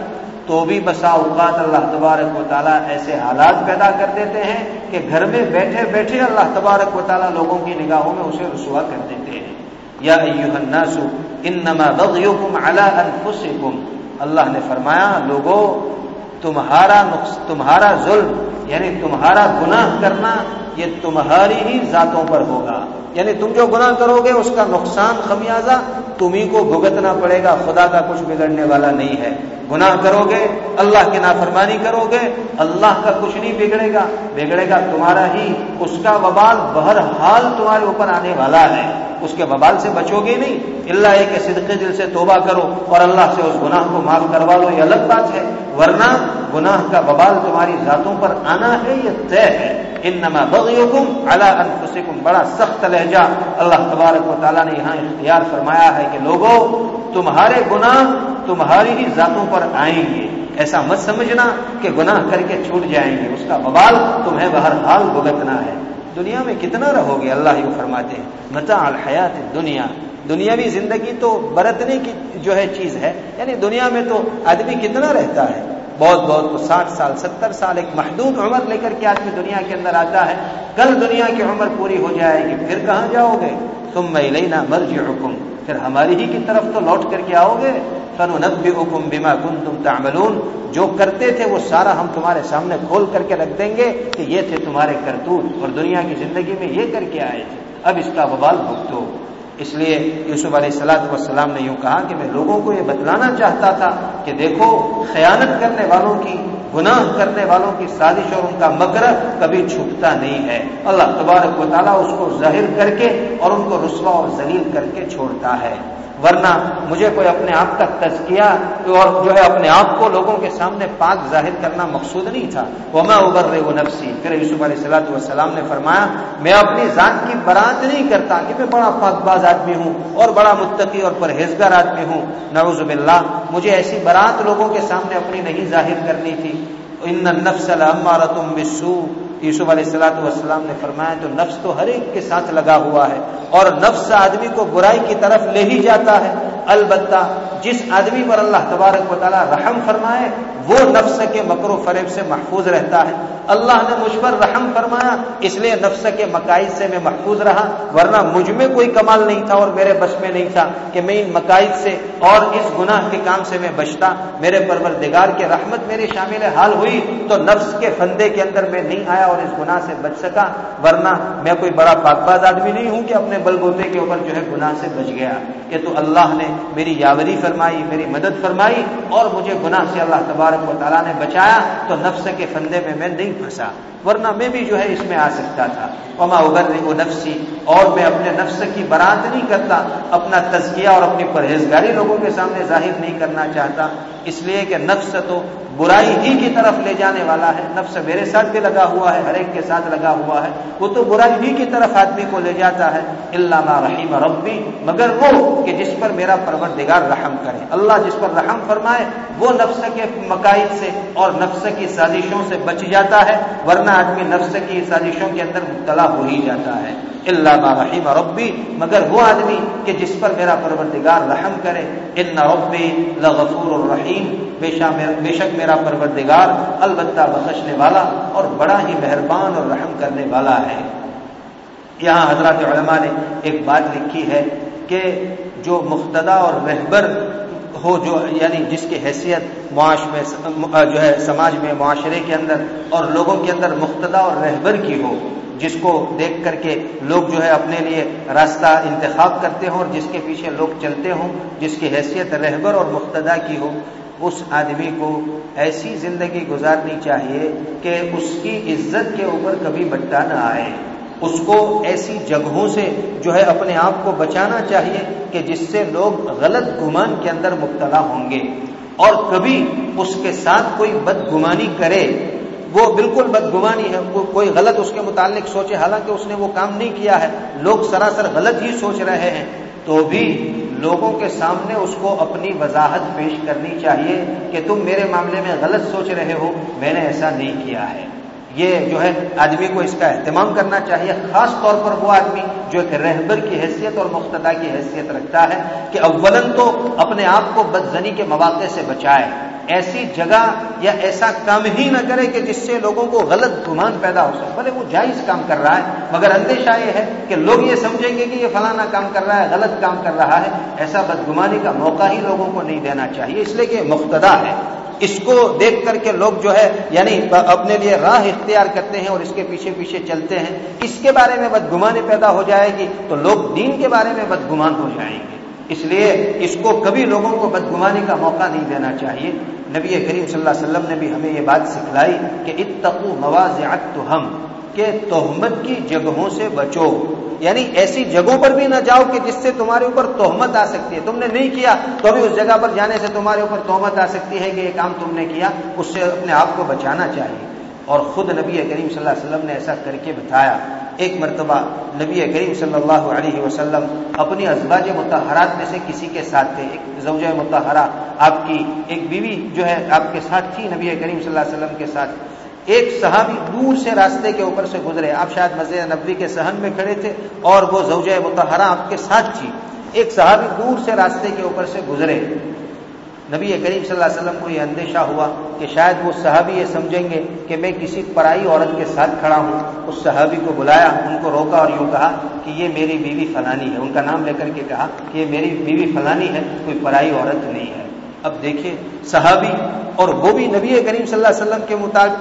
تو بھی بسا اوقات اللہ تبارک و تعالیٰ ایسے حالات پیدا کر دیتے ہیں کہ گھر میں بیٹھے بیٹھے اللہ تبارک و تعالیٰ لوگوں کی نگاہوں میں اسے رسوا کر دیتے ہیں۔ یا الناس، انما بغيكم على انفسکم۔ اللہ نے فرمایا لوگوں تمہارا تمہارا ظلم یعنی تمہارا گناہ کرنا یہ تمہاری ہی ذاتوں پر ہوگا۔ یعنی تم جو گناہ کرو گے، اس کا نقصان خمیازہ تمہیں کو بھگتنا پڑے گا۔ خدا کا کچھ بگڑنے والا نہیں ہے۔ گناہ کرو گے، اللہ کی نافرمانی کرو گے، اللہ کا کچھ نہیں بگڑے گا۔ بگڑے گا تمہارا ہی۔ اس کا وبال بہر حال تمہارے اوپر آنے والا ہے۔ اس کے وبال سے بچو گے نہیں۔ اللہ ایک صدقے دل سے توبہ کرو اور اللہ سے اس گناہ کو معاف کروا لو۔ یہ الگ بات ہے۔ ورنہ گناہ کا وبال تمہاری ذاتوں پر آنا ہے یہ طے ہے۔ ان نما بغیکم اللہ انفسکم، بڑا سخت لہجہ اللہ تبارک و تعالیٰ نے یہاں اختیار فرمایا ہے کہ لوگوں تمہارے گناہ تمہاری ہی ذاتوں پر آئیں گے۔ ایسا مت سمجھنا کہ گناہ کر کے چھوٹ جائیں گے۔ اس کا بوال تمہیں بہرحال بھگتنا ہے۔ دنیا میں کتنا رہو گے اللہ یوں فرماتے ہیں۔ متا الحیات دنیا دنیاوی زندگی تو برتنے کی جو ہے چیز ہے یعنی دنیا میں تو آدمی کتنا رہتا ہے؟ بہت بہت ساٹھ سال، ستر سال ایک محدود عمر لے کر کے آدمی دنیا کے اندر آتا ہے۔ کل دنیا کی عمر پوری ہو جائے گی، پھر کہاں جاؤ گے؟ تم میں لینا مرجی حکم پھر ہماری ہی کی طرف تو لوٹ کر کے آؤ گے۔ فن نبی حکم بیما کن تم تعملون۔ جو کرتے تھے وہ سارا ہم تمہارے سامنے کھول کر کے رکھ دیں گے کہ یہ تھے تمہارے کرتوت اور دنیا کی زندگی میں یہ کر کے آئے تھے۔ اب اس کا بوال بھگتو۔ اس لیے یوسف علیہ السلاط والسلام نے یوں کہا کہ میں لوگوں کو یہ بتلانا چاہتا تھا کہ دیکھو، خیانت کرنے والوں کی، گناہ کرنے والوں کی سازش اور ان کا مگر کبھی چھپتا نہیں ہے۔ اللہ تبارک و تعالیٰ اس کو ظاہر کر کے اور ان کو رسوا اور ذلیل کر کے چھوڑتا ہے۔ ورنہ مجھے کوئی اپنے آپ کا تزکیہ اور جو ہے اپنے آپ کو لوگوں کے سامنے پاک ظاہر کرنا مقصود نہیں تھا۔ وہ میں ابر رہے وہ نفسی پھر یوسف علیہ السلاۃ والسلام نے فرمایا، میں اپنی ذات کی برات نہیں کرتا کہ میں بڑا پاک باز آدمی ہوں اور بڑا متقی اور پرہیزگار آدمی ہوں۔ نعوذ باللہ، مجھے ایسی برات لوگوں کے سامنے اپنی نہیں ظاہر کرنی تھی۔ ان نفس المارتم بسو یوسف علیہ السلاۃ والسلام نے فرمایا تو نفس تو ہر ایک کے ساتھ لگا ہوا ہے اور نفس آدمی کو برائی کی طرف لے ہی جاتا ہے۔ البتہ جس آدمی پر اللہ تبارک و تعالیٰ رحم فرمائے، وہ نفس کے مکر و فریب سے محفوظ رہتا ہے۔ اللہ نے مجھ پر رحم فرمایا، اس لیے نفس کے مقاعد سے میں محفوظ رہا، ورنہ مجھ میں کوئی کمال نہیں تھا اور میرے بس میں نہیں تھا کہ میں ان مقاعد سے اور اس گناہ کے کام سے میں بچتا۔ میرے پروردگار کے رحمت میری شامل حال ہوئی تو نفس کے فندے کے اندر میں نہیں آیا اور اس گناہ سے بچ سکا، ورنہ میں کوئی بڑا پاک باز آدمی نہیں ہوں کہ اپنے بل بوتے کے اوپر جو ہے گناہ سے بچ گیا۔ کہ تو اللہ نے میری یاوری فرمائی۔ میری مدد فرمائی اور مجھے گناہ سے اللہ تبارک و تعالیٰ نے بچایا تو نفس کے فندے میں میں نہیں پھنسا، ورنہ میں بھی جو ہے اس میں آ سکتا تھا۔ وما ابر وہ نفسی اور میں اپنے نفس کی برات نہیں کرتا، اپنا تزکیہ اور اپنی پرہیزگاری لوگوں کے سامنے ظاہر نہیں کرنا چاہتا۔ اس لیے کہ نفس تو برائی ہی کی طرف لے جانے والا ہے۔ نفس میرے ساتھ بھی لگا ہوا ہے، ہر ایک کے ساتھ لگا ہوا ہے۔ وہ تو برائی ہی کی طرف آدمی کو لے جاتا ہے۔ اللہ رحیم ربی مگر وہ کہ جس پر میرا پروردگار رحم کرے اللہ جس پر رحم فرمائے، وہ نفس کے مقاعد سے اور نفس کی سازشوں سے بچ جاتا ہے، ورنہ آدمی نفس کی سازشوں کے اندر مبتلا ہو ہی جاتا ہے۔ اللہ رحیم ربی مگر وہ آدمی کہ جس پر میرا پروردگار رحم کرے۔ ان ربی لغفور الرحیم بے شک میرا پروردگار البتہ بخشنے والا اور بڑا ہی مہربان اور رحم کرنے والا ہے۔ یہاں حضرات علماء نے ایک بات لکھی ہے کہ جو مختدا اور رہبر ہو، جو یعنی جس کی حیثیت معاش میں، جو ہے سماج میں معاشرے کے اندر اور لوگوں کے اندر مختدا اور رہبر کی ہو، جس کو دیکھ کر کے لوگ جو ہے اپنے لیے راستہ انتخاب کرتے ہوں اور جس کے پیچھے لوگ چلتے ہوں، جس کی حیثیت رہبر اور مقتدا کی ہو، اس آدمی کو ایسی زندگی گزارنی چاہیے کہ اس کی عزت کے اوپر کبھی بٹا نہ آئے۔ اس کو ایسی جگہوں سے جو ہے اپنے آپ کو بچانا چاہیے کہ جس سے لوگ غلط گمان کے اندر مبتلا ہوں گے۔ اور کبھی اس کے ساتھ کوئی بدگمانی کرے، وہ بالکل بدگمانی ہے کوئی غلط اس کے متعلق سوچے، حالانکہ اس نے وہ کام نہیں کیا ہے، لوگ سراسر غلط ہی سوچ رہے ہیں۔ تو بھی لوگوں کے سامنے اس کو اپنی وضاحت پیش کرنی چاہیے کہ تم میرے معاملے میں غلط سوچ رہے ہو، میں نے ایسا نہیں کیا ہے۔ یہ جو ہے آدمی کو اس کا اہتمام کرنا چاہیے، خاص طور پر وہ آدمی جو ایک رہبر کی حیثیت اور مختدا کی حیثیت رکھتا ہے کہ اولن تو اپنے آپ کو بدزنی کے مواقع سے بچائے، ایسی جگہ یا ایسا کام ہی نہ کرے کہ جس سے لوگوں کو غلط گمان پیدا ہو سکے۔ بھلے وہ جائز کام کر رہا ہے، مگر اندیشہ یہ ہے کہ لوگ یہ سمجھیں گے کہ یہ فلانا کام کر رہا ہے، غلط کام کر رہا ہے، ایسا بدگمانی کا موقع ہی لوگوں کو نہیں دینا چاہیے، اس لیے کہ مختدا ہے۔ اس کو دیکھ کر کے لوگ جو ہے یعنی اپنے لیے راہ اختیار کرتے ہیں اور اس کے پیچھے پیچھے چلتے ہیں۔ اس کے بارے میں بدگمانی پیدا ہو جائے گی تو لوگ دین کے بارے میں بدگمان ہو جائیں گے۔ اس لیے اس کو کبھی لوگوں کو بدگمانی کا موقع نہیں دینا چاہیے۔ نبی کریم صلی اللہ علیہ وسلم نے بھی ہمیں یہ بات سکھلائی کہ اتقو مواضعت تو ہم کہ تہمت کی جگہوں سے بچو۔ یعنی ایسی جگہوں پر بھی نہ جاؤ کہ جس سے تمہارے اوپر تہمت آ سکتی ہے۔ تم نے نہیں کیا تو ابھی اس جگہ پر جانے سے تمہارے اوپر تہمت آ سکتی ہے کہ یہ کام تم نے کیا، اس سے اپنے آپ کو بچانا چاہیے۔ اور خود نبی کریم صلی اللہ علیہ وسلم نے ایسا کر کے بتایا۔ ایک مرتبہ نبی کریم صلی اللہ علیہ وسلم اپنی ازواج متحرات میں سے کسی کے ساتھ تھے۔ ایک زوجہ متحرہ آپ کی، ایک بیوی جو ہے آپ کے ساتھ تھی نبی کریم صلی اللہ علیہ وسلم کے ساتھ۔ ایک صحابی دور سے راستے کے اوپر سے گزرے۔ آپ شاید مسجد نبوی کے سہن میں کھڑے تھے اور وہ زوجہ متحرہ آپ کے ساتھ تھی۔ ایک صحابی دور سے راستے کے اوپر سے گزرے۔ نبی کریم صلی اللہ علیہ وسلم کو یہ اندیشہ ہوا کہ شاید وہ صحابی یہ سمجھیں گے کہ میں کسی پرائی عورت کے ساتھ کھڑا ہوں۔ اس صحابی کو بلایا، ان کو روکا اور یوں کہا کہ یہ میری بیوی فلانی ہے۔ ان کا نام لے کر کے کہا کہ یہ میری بیوی فلانی ہے، کوئی پرائی عورت نہیں ہے۔ اب دیکھیں، صحابی اور وہ بھی نبی کریم صلی اللہ علیہ وسلم کے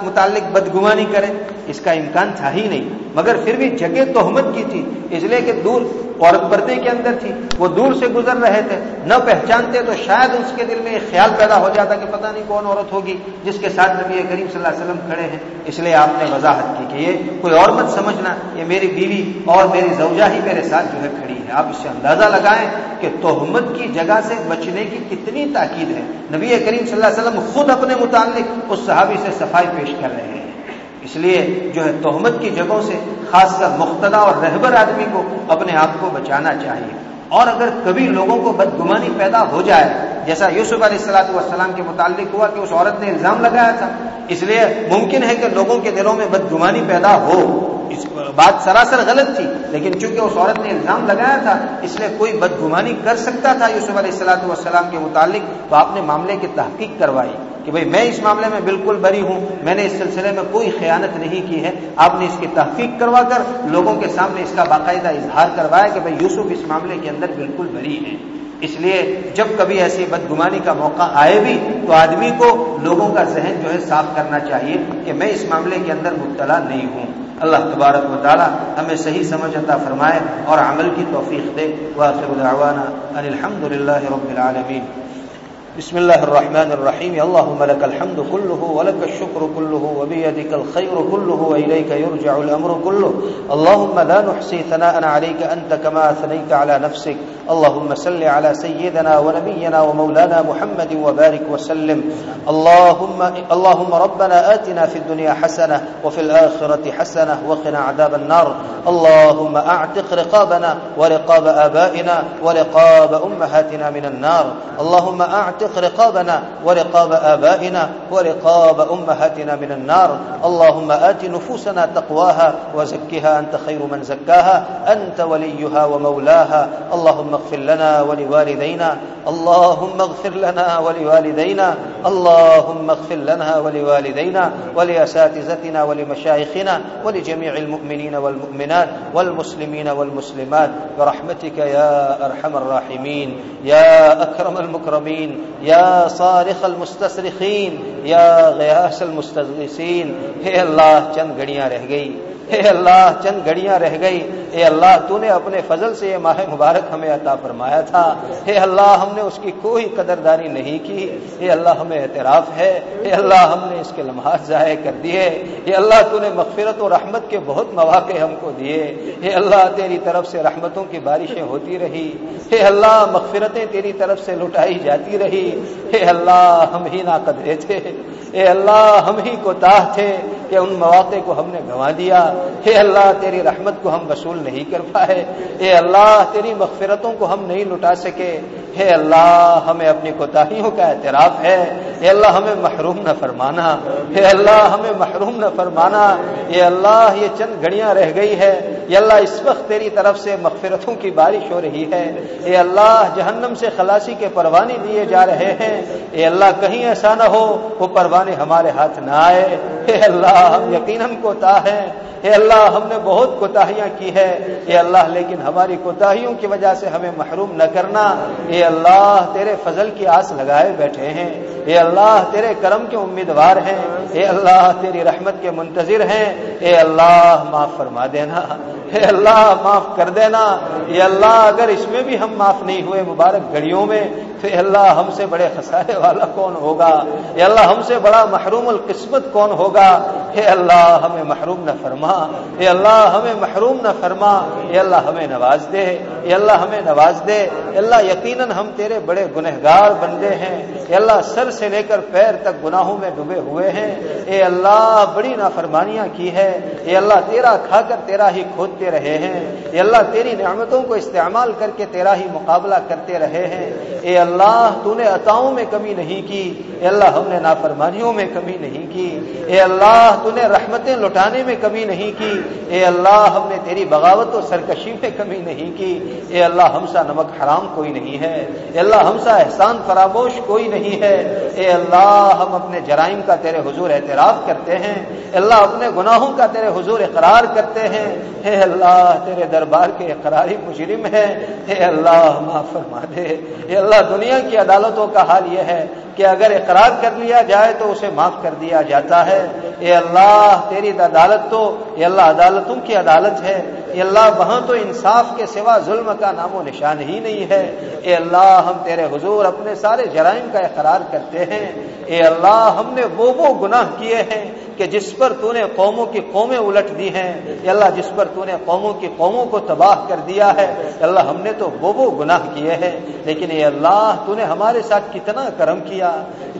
متعلق بدگمانی کرے اس کا امکان تھا ہی نہیں۔ مگر پھر بھی جگہ تہمت کی تھی، اس لیے کہ دور عورت پردے کے اندر تھی، وہ دور سے گزر رہے تھے، نہ پہچانتے تو شاید اس کے دل میں ایک خیال پیدا ہو جاتا کہ پتہ نہیں کون عورت ہوگی جس کے ساتھ نبی کریم صلی اللہ علیہ وسلم کھڑے ہیں۔ اس لیے آپ نے وضاحت کی کہ یہ کوئی اور مت سمجھنا، یہ میری بیوی اور میری زوجہ ہی میرے ساتھ جو ہے کھڑی ہے۔ آپ اس سے اندازہ لگائیں کہ تہمت کی جگہ سے بچنے کی کتنی تاکید ہے۔ نبی کریم صلی اللہ علیہ وسلم خود اپنے متعلق اس صحابی سے صفائی پیش کر رہے ہیں۔ اس لیے جو ہے تہمت کی جگہوں سے خاص کر مختدا اور رہبر آدمی کو اپنے آپ کو بچانا چاہیے۔ اور اگر کبھی لوگوں کو بدگمانی پیدا ہو جائے، جیسا یوسف علیہ السلاۃ والسلام کے متعلق ہوا کہ اس عورت نے الزام لگایا تھا، اس لیے ممکن ہے کہ لوگوں کے دلوں میں بدگمانی پیدا ہو۔ اس بات سراسر غلط تھی، لیکن چونکہ اس عورت نے الزام لگایا تھا، اس لیے کوئی بدگمانی کر سکتا تھا۔ یوسف علیہ السلاۃ والسلام کے متعلق تو آپ نے معاملے کی تحقیق کروائی کہ بھئی میں اس معاملے میں بالکل بری ہوں، میں نے اس سلسلے میں کوئی خیانت نہیں کی ہے، آپ نے اس کی تحقیق کروا کر لوگوں کے سامنے اس کا باقاعدہ اظہار کروایا کہ بھئی یوسف اس معاملے کے اندر بالکل بری ہے اس لیے جب کبھی ایسی بدگمانی کا موقع آئے بھی تو آدمی کو لوگوں کا ذہن جو ہے صاف کرنا چاہیے کہ میں اس معاملے کے اندر مبتلا نہیں ہوں۔ اللہ تبارک و تعالی ہمیں صحیح سمجھ عطا فرمائے اور عمل کی توفیق دے۔ واخر دعوانا ان الحمد للہ رب العالمین۔ بسم الله الرحمن الرحيم. اللهم لك الحمد كله ولك الشكر كله وبيدك الخير كله وإليك يرجع الأمر كله. اللهم لا نحصي ثناء عليك أنت كما أثنيت على نفسك. اللهم صل على سيدنا ونبينا ومولانا محمد وبارك وسلم. اللهم, اللهم ربنا آتنا في الدنيا حسنة وفي الآخرة حسنة وقنا عذاب النار. اللهم أعتق رقابنا ورقاب آبائنا ورقاب أمهاتنا من النار. اللهم أعتق رقابنا ورقاب آبائنا ورقاب أمهاتنا من النار. اللهم آت نفوسنا تقواها وزكها أنت خير من زكاها أنت وليها ومولاها. اللهم اغفر لنا ولوالدينا اللهم اغفر لنا ولوالدينا اللهم اغفر لنا ولوالدينا ولأساتذتنا ولمشايخنا ولجميع المؤمنين والمؤمنات والمسلمين والمسلمات. برحمتك يا أرحم الراحمين يا أكرم المكرمين یا صارخ المستصرخین یا غياس المستغیثین، اے اللہ چند گھڑیاں رہ گئی، اے اللہ چند گھڑیاں رہ گئی اے اللہ، تو نے اپنے فضل سے یہ ماہ مبارک ہمیں عطا فرمایا تھا۔ اے اللہ، ہم نے اس کی کوئی قدردانی نہیں کی۔ اے اللہ، ہمیں اعتراف ہے۔ اے اللہ، ہم نے اس کے لمحات ضائع کر دیے۔ اے اللہ، تو نے مغفرت و رحمت کے بہت مواقع ہم کو دیے۔ اے اللہ، تیری طرف سے رحمتوں کی بارشیں ہوتی رہی۔ اے اللہ، مغفرتیں تیری طرف سے لٹائی جاتی رہی۔ اے اللہ، ہم ہی نا قدرے تھے اے اللہ، ہم ہی کو تاہ تھے۔ کہ ان مواقع کو ہم نے گنوا دیا اے اللہ تیری رحمت کو ہم وصول نہیں کر پائے اے اللہ تیری مغفرتوں کو ہم نہیں لٹا سکے اے اللہ ہمیں اپنی کوتاہیوں کا اعتراف ہے اے اللہ ہمیں محروم نہ فرمانا اے اللہ ہمیں محروم نہ فرمانا اے اللہ یہ چند گھڑیاں رہ گئی ہے اے اللہ اس وقت تیری طرف سے مغفرتوں کی بارش ہو رہی ہے اے اللہ جہنم سے خلاصی کے پروانے دیے جا رہے ہیں اے اللہ کہیں ایسا نہ ہو وہ پروانے ہمارے ہاتھ نہ آئے اے اللہ اللہ ہم یقیناً کوتا ہے۔ اے اللہ، ہم نے بہت کوتاہیاں کی ہے اے اللہ، لیکن ہماری کوتاہیوں کی وجہ سے ہمیں محروم نہ کرنا۔ اے اللہ، تیرے فضل کی آس لگائے بیٹھے ہیں۔ اے اللہ، تیرے کرم کے امیدوار ہیں۔ اے اللہ، تیری رحمت کے منتظر ہیں۔ اے اللہ، معاف فرما دینا۔ اے اللہ، معاف کر دینا۔ اے اللہ، اگر اس میں بھی ہم معاف نہیں ہوئے، مبارک گھڑیوں میں تو اللہ ہم سے بڑے خسارے والا کون ہوگا اے اللہ ہم سے بڑا محروم القسمت کون ہوگا اے اللہ ہمیں محروم نہ فرما اے اللہ ہمیں محروم نہ فرما اے اللہ ہمیں نواز دے اے اللہ ہمیں نواز دے اے اللہ یقیناً ہم تیرے بڑے گنہگار بندے ہیں اے اللہ سر سے لے کر پیر تک گناہوں میں ڈوبے ہوئے ہیں اے اللہ بڑی نافرمانیاں کی ہے اے اللہ تیرا کھا کر تیرا ہی کھودتے رہے ہیں اے اللہ تیری نعمتوں کو استعمال کر کے تیرا ہی مقابلہ کرتے رہے ہیں اے اللہ اللہ تو نے عطاؤں میں کمی نہیں کی اے اللہ ہم نے نافرمانیوں میں کمی نہیں کی اے اللہ تو نے رحمتیں لٹانے میں کمی نہیں کی اے اللہ ہم نے تیری بغاوت و سرکشی میں کمی نہیں کی اے اللہ ہم سا نمک حرام کوئی نہیں ہے اے اللہ ہم سا احسان فراموش کوئی نہیں ہے اے اللہ ہم اپنے جرائم کا تیرے حضور اعتراف کرتے ہیں اے اللہ اپنے گناہوں کا تیرے حضور اقرار کرتے ہیں اے اللہ تیرے دربار کے اقراری مجرم ہے اے اللہ معاف فرما دے اے اللہ دنیا کی عدالتوں کا حال یہ ہے کہ اگر اقرار کر لیا جائے تو اسے معاف کر دیا جاتا ہے۔ اے اللہ، تیری عدالت تو، اے اللہ، عدالتوں کی عدالت ہے۔ اے اللہ، وہاں تو انصاف کے سوا ظلم کا نام و نشان ہی نہیں ہے۔ اے اللہ، ہم تیرے حضور اپنے سارے جرائم کا اقرار کرتے ہیں۔ اے اللہ، ہم نے وہ وہ گناہ کیے ہیں کہ جس پر تو نے قوموں کی قومیں الٹ دی ہیں۔ اے اللہ، جس پر تو نے قوموں کی قوموں کو تباہ کر دیا ہے۔ اے اللہ، ہم نے تو وہ وہ گناہ کیے ہیں۔ لیکن اے اللہ تو نے ہمارے ساتھ کتنا کرم کیا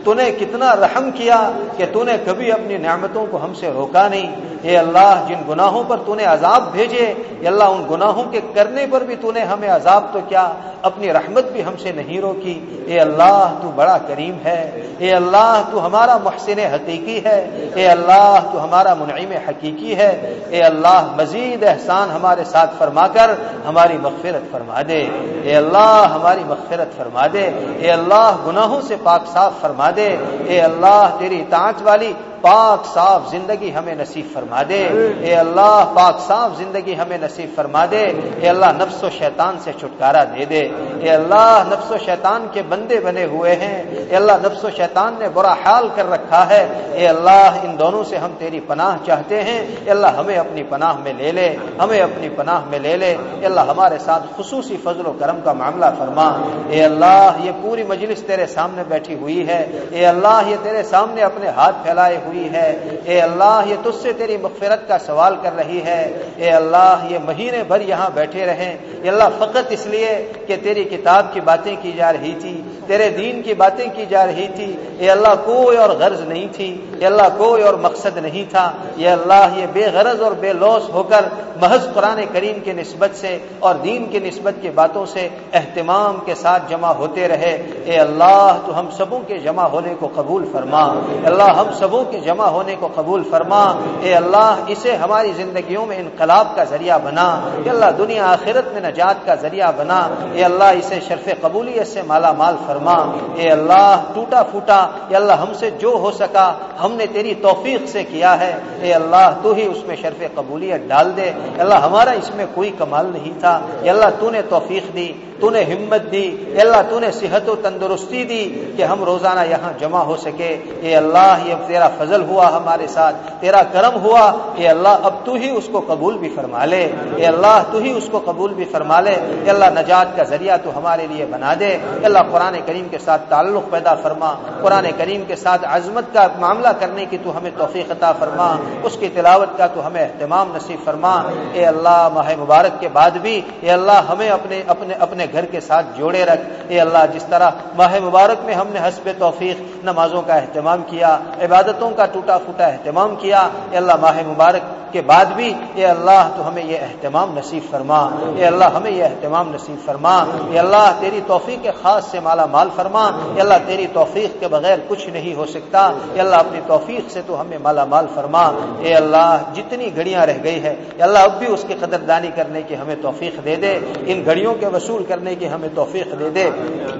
تو نے کتنا رحم کیا کہ تو نے کبھی اپنی نعمتوں کو ہم سے روکا نہیں اے اللہ جن گناہوں پر تو نے عذاب بھیجے اے اللہ ان گناہوں کے کرنے پر بھی تو نے ہمیں عذاب تو کیا اپنی رحمت بھی ہم سے نہیں روکی اے اللہ تو بڑا کریم ہے اے اللہ تو ہمارا محسن حقیقی ہے اے اللہ تو ہمارا منعیم حقیقی ہے اے اللہ مزید احسان ہمارے ساتھ فرما کر ہماری مغفرت فرما دے اے اللہ ہماری مغفرت فرما دے اے اللہ گناہوں سے پاک صاف فرما دے۔ اے اللہ تیری اطاعت والی پاک صاف زندگی ہمیں نصیب فرما دے۔ اے اللہ پاک صاف زندگی ہمیں نصیب فرما دے۔ اے اللہ نفس و شیطان سے چھٹکارا دے دے۔ اے اللہ نفس و شیطان کے بندے بنے ہوئے ہیں۔ اے اللہ نفس و شیطان نے برا حال کر رکھا ہے۔ اے اللہ ان دونوں سے ہم تیری پناہ چاہتے ہیں۔ اے اللہ ہمیں اپنی پناہ میں لے لے۔ ہمیں اپنی پناہ میں لے لے۔ اے اللہ ہمارے ساتھ خصوصی فضل و کرم کا معاملہ فرما۔ اے اللہ یہ پوری مجلس تیرے سامنے بیٹھی ہوئی ہے۔ اے اللہ یہ تیرے سامنے اپنے ہاتھ پھیلائے ہوئے ہوئی ہے۔ اے اللہ، یہ تجھ سے تیری مغفرت کا سوال کر رہی ہے۔ اے اللہ، یہ مہینے بھر یہاں بیٹھے رہیں۔ اے اللہ، فقط اس لیے کہ تیری کتاب کی باتیں کی جا رہی تھی، تیرے دین کی باتیں کی جا رہی تھی۔ اے اللہ، کوئی اور غرض نہیں تھی۔ اے اللہ، کوئی اور مقصد نہیں تھا۔ یہ اللہ، یہ بے غرض اور بے لوس ہو کر محض قرآن کریم کے نسبت سے اور دین کے نسبت کی باتوں سے اہتمام کے ساتھ جمع ہوتے رہے۔ اے اللہ، تو ہم سبوں کے جمع ہونے کو قبول فرما۔ اللہ، ہم سبوں کے جمع ہونے کو قبول فرما اے اللہ اسے ہماری زندگیوں میں انقلاب کا ذریعہ بنا اے اللہ دنیا آخرت میں نجات کا ذریعہ بنا اے اللہ اسے شرف قبولیت سے مالا مال فرما اے اللہ ٹوٹا پھوٹا اے اللہ ہم سے جو ہو سکا ہم نے تیری توفیق سے کیا ہے اے اللہ تو ہی اس میں شرف قبولیت ڈال دے اے اللہ ہمارا اس میں کوئی کمال نہیں تھا اے اللہ تو نے توفیق دی تو نے ہمت دی اے اللہ تو نے صحت و تندرستی دی کہ ہم روزانہ یہاں جمع ہو سکے اے اللہ یہ تیرا فضل ہوا ہمارے ساتھ۔ تیرا کرم ہوا، اے اللہ، اب تو ہی اس کو قبول بھی فرما لے۔ اے اللہ، تو ہی اس کو قبول بھی فرما لے۔ اے اللہ، نجات کا ذریعہ تو ہمارے لیے بنا دے۔ اے اللہ، قرآن کریم کے ساتھ تعلق پیدا فرما۔ قرآن کریم کے ساتھ عظمت کا معاملہ کرنے کی تو ہمیں توفیق عطا فرما۔ اس کی تلاوت کا تو ہمیں اہتمام نصیب فرما۔ اے اللہ، ماہ مبارک کے بعد بھی اے اللہ، ہمیں اپنے اپنے اپنے گھر کے ساتھ جوڑے رکھ۔ اے اللہ، جس طرح ماہ مبارک میں ہم نے حسب توفیق نمازوں کا اہتمام کیا، عبادتوں کا ٹوٹا پھوٹا اہتمام کیا۔ اے اللہ، ماہ مبارک کے بعد بھی اے اللہ، تو ہمیں یہ اہتمام نصیب فرما۔ اے اللہ، ہمیں یہ اہتمام نصیب فرما۔ اے اللہ، تیری توفیق کے خاص سے مالا مال فرما۔ اے اللہ، تیری توفیق کے بغیر کچھ نہیں ہو سکتا۔ اے اللہ، اپنی توفیق سے تو ہمیں مالا مال فرما۔ اے اللہ، جتنی گھڑیاں رہ گئی ہے اے اللہ، اب بھی اس کی قدردانی کرنے کی ہمیں توفیق دے دے۔ ان گھڑیوں کے وصول کرنے کی ہمیں توفیق دے دے۔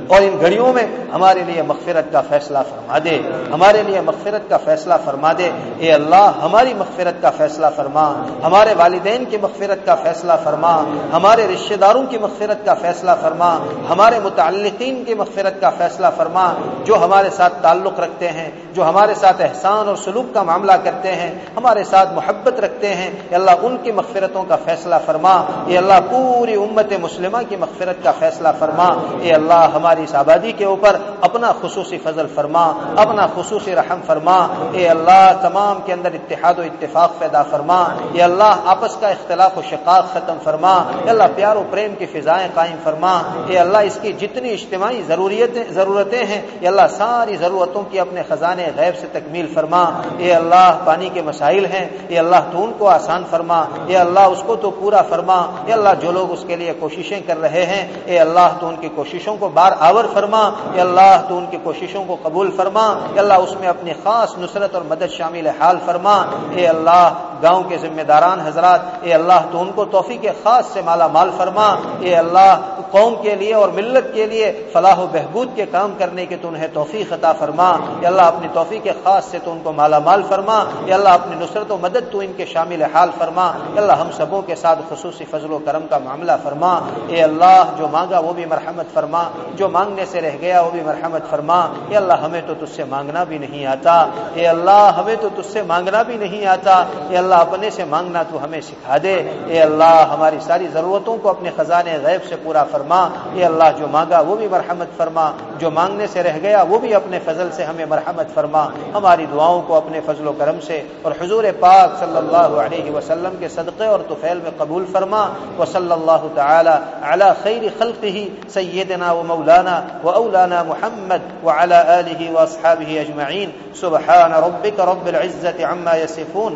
اور ان گھڑیوں میں ہمارے لیے مغفرت کا فیصلہ فرما دے۔ ہمارے لیے مغفرت کا فیصلہ فیصلہ فرما دے۔ اے اللہ، ہماری مغفرت کا فیصلہ فرما۔ ہمارے والدین کی مغفرت کا فیصلہ فرما۔ ہمارے رشتہ داروں کی مغفرت کا فیصلہ فرما۔ ہمارے متعلقین کی مغفرت کا فیصلہ فرما۔ جو ہمارے ساتھ تعلق رکھتے ہیں، جو ہمارے ساتھ احسان اور سلوک کا معاملہ کرتے ہیں، ہمارے ساتھ محبت رکھتے ہیں۔ اے اللہ، ان کی مغفرتوں کا فیصلہ فرما۔ اے اللہ، پوری امت مسلمہ کی مغفرت کا فیصلہ فرما۔ اے اللہ، ہماری اس آبادی کے اوپر اپنا خصوصی فضل فرما، اپنا خصوصی رحم فرما۔ اے اللہ تمام کے اندر اتحاد و اتفاق پیدا فرما اے اللہ آپس کا اختلاف و شقاق ختم فرما اے اللہ پیار و پریم کی فضائیں قائم فرما اے اللہ اس کی جتنی اجتماعی ضروریتیں ضرورتیں ہیں اے اللہ ساری ضرورتوں کی اپنے خزانے غیب سے تکمیل فرما اے اللہ پانی کے مسائل ہیں اے اللہ تو ان کو آسان فرما اے اللہ اس کو تو پورا فرما اے اللہ جو لوگ اس کے لیے کوششیں کر رہے ہیں اے اللہ تو ان کی کوششوں کو بار آور فرما اے اللہ تو ان کی کوششوں کو قبول فرما اے اللہ اس میں اپنی خاص نصرت اور مدد شامل ہے۔ حال فرما اے اللہ گاؤں کے ذمہ داران حضرات، اے اللہ تو ان کو توفیق خاص سے مالا مال فرما، اے اللہ قوم کے لیے اور ملت کے لیے فلاح و بہبود کے کام کرنے کے تو انہیں توفیق عطا فرما، اے اللہ اپنی توفیق خاص سے تو ان کو مالا مال فرما، اے اللہ اپنی نصرت و مدد تو ان کے شامل حال فرما، اے اللہ ہم سبوں کے ساتھ خصوصی فضل و کرم کا معاملہ فرما، اے اللہ جو مانگا وہ بھی مرحمت فرما، جو مانگنے سے رہ گیا وہ بھی مرحمت فرما، اے اللہ ہمیں تو تجھ سے مانگنا بھی نہیں آتا، اے اللہ ہمیں تو تجھ سے مانگنا بھی نہیں آتا، اے اللہ اللہ اپنے سے مانگنا تو ہمیں سکھا دے۔ اے اللہ، ہماری ساری ضرورتوں کو اپنے خزانے غیب سے پورا فرما۔ اے اللہ، جو مانگا وہ بھی مرحمت فرما۔ جو مانگنے سے رہ گیا وہ بھی اپنے فضل سے ہمیں مرحمت فرما۔ ہماری دعاؤں کو اپنے فضل و کرم سے اور حضور پاک صلی اللہ علیہ وسلم کے صدقے اور توفیل میں قبول فرما۔ و صلی اللہ تعالی علی خیر خلقه سیدنا و مولانا و اولانا محمد وعلى آله واصحابه اجمعین۔ سبحان ربك رب العزة عما يصفون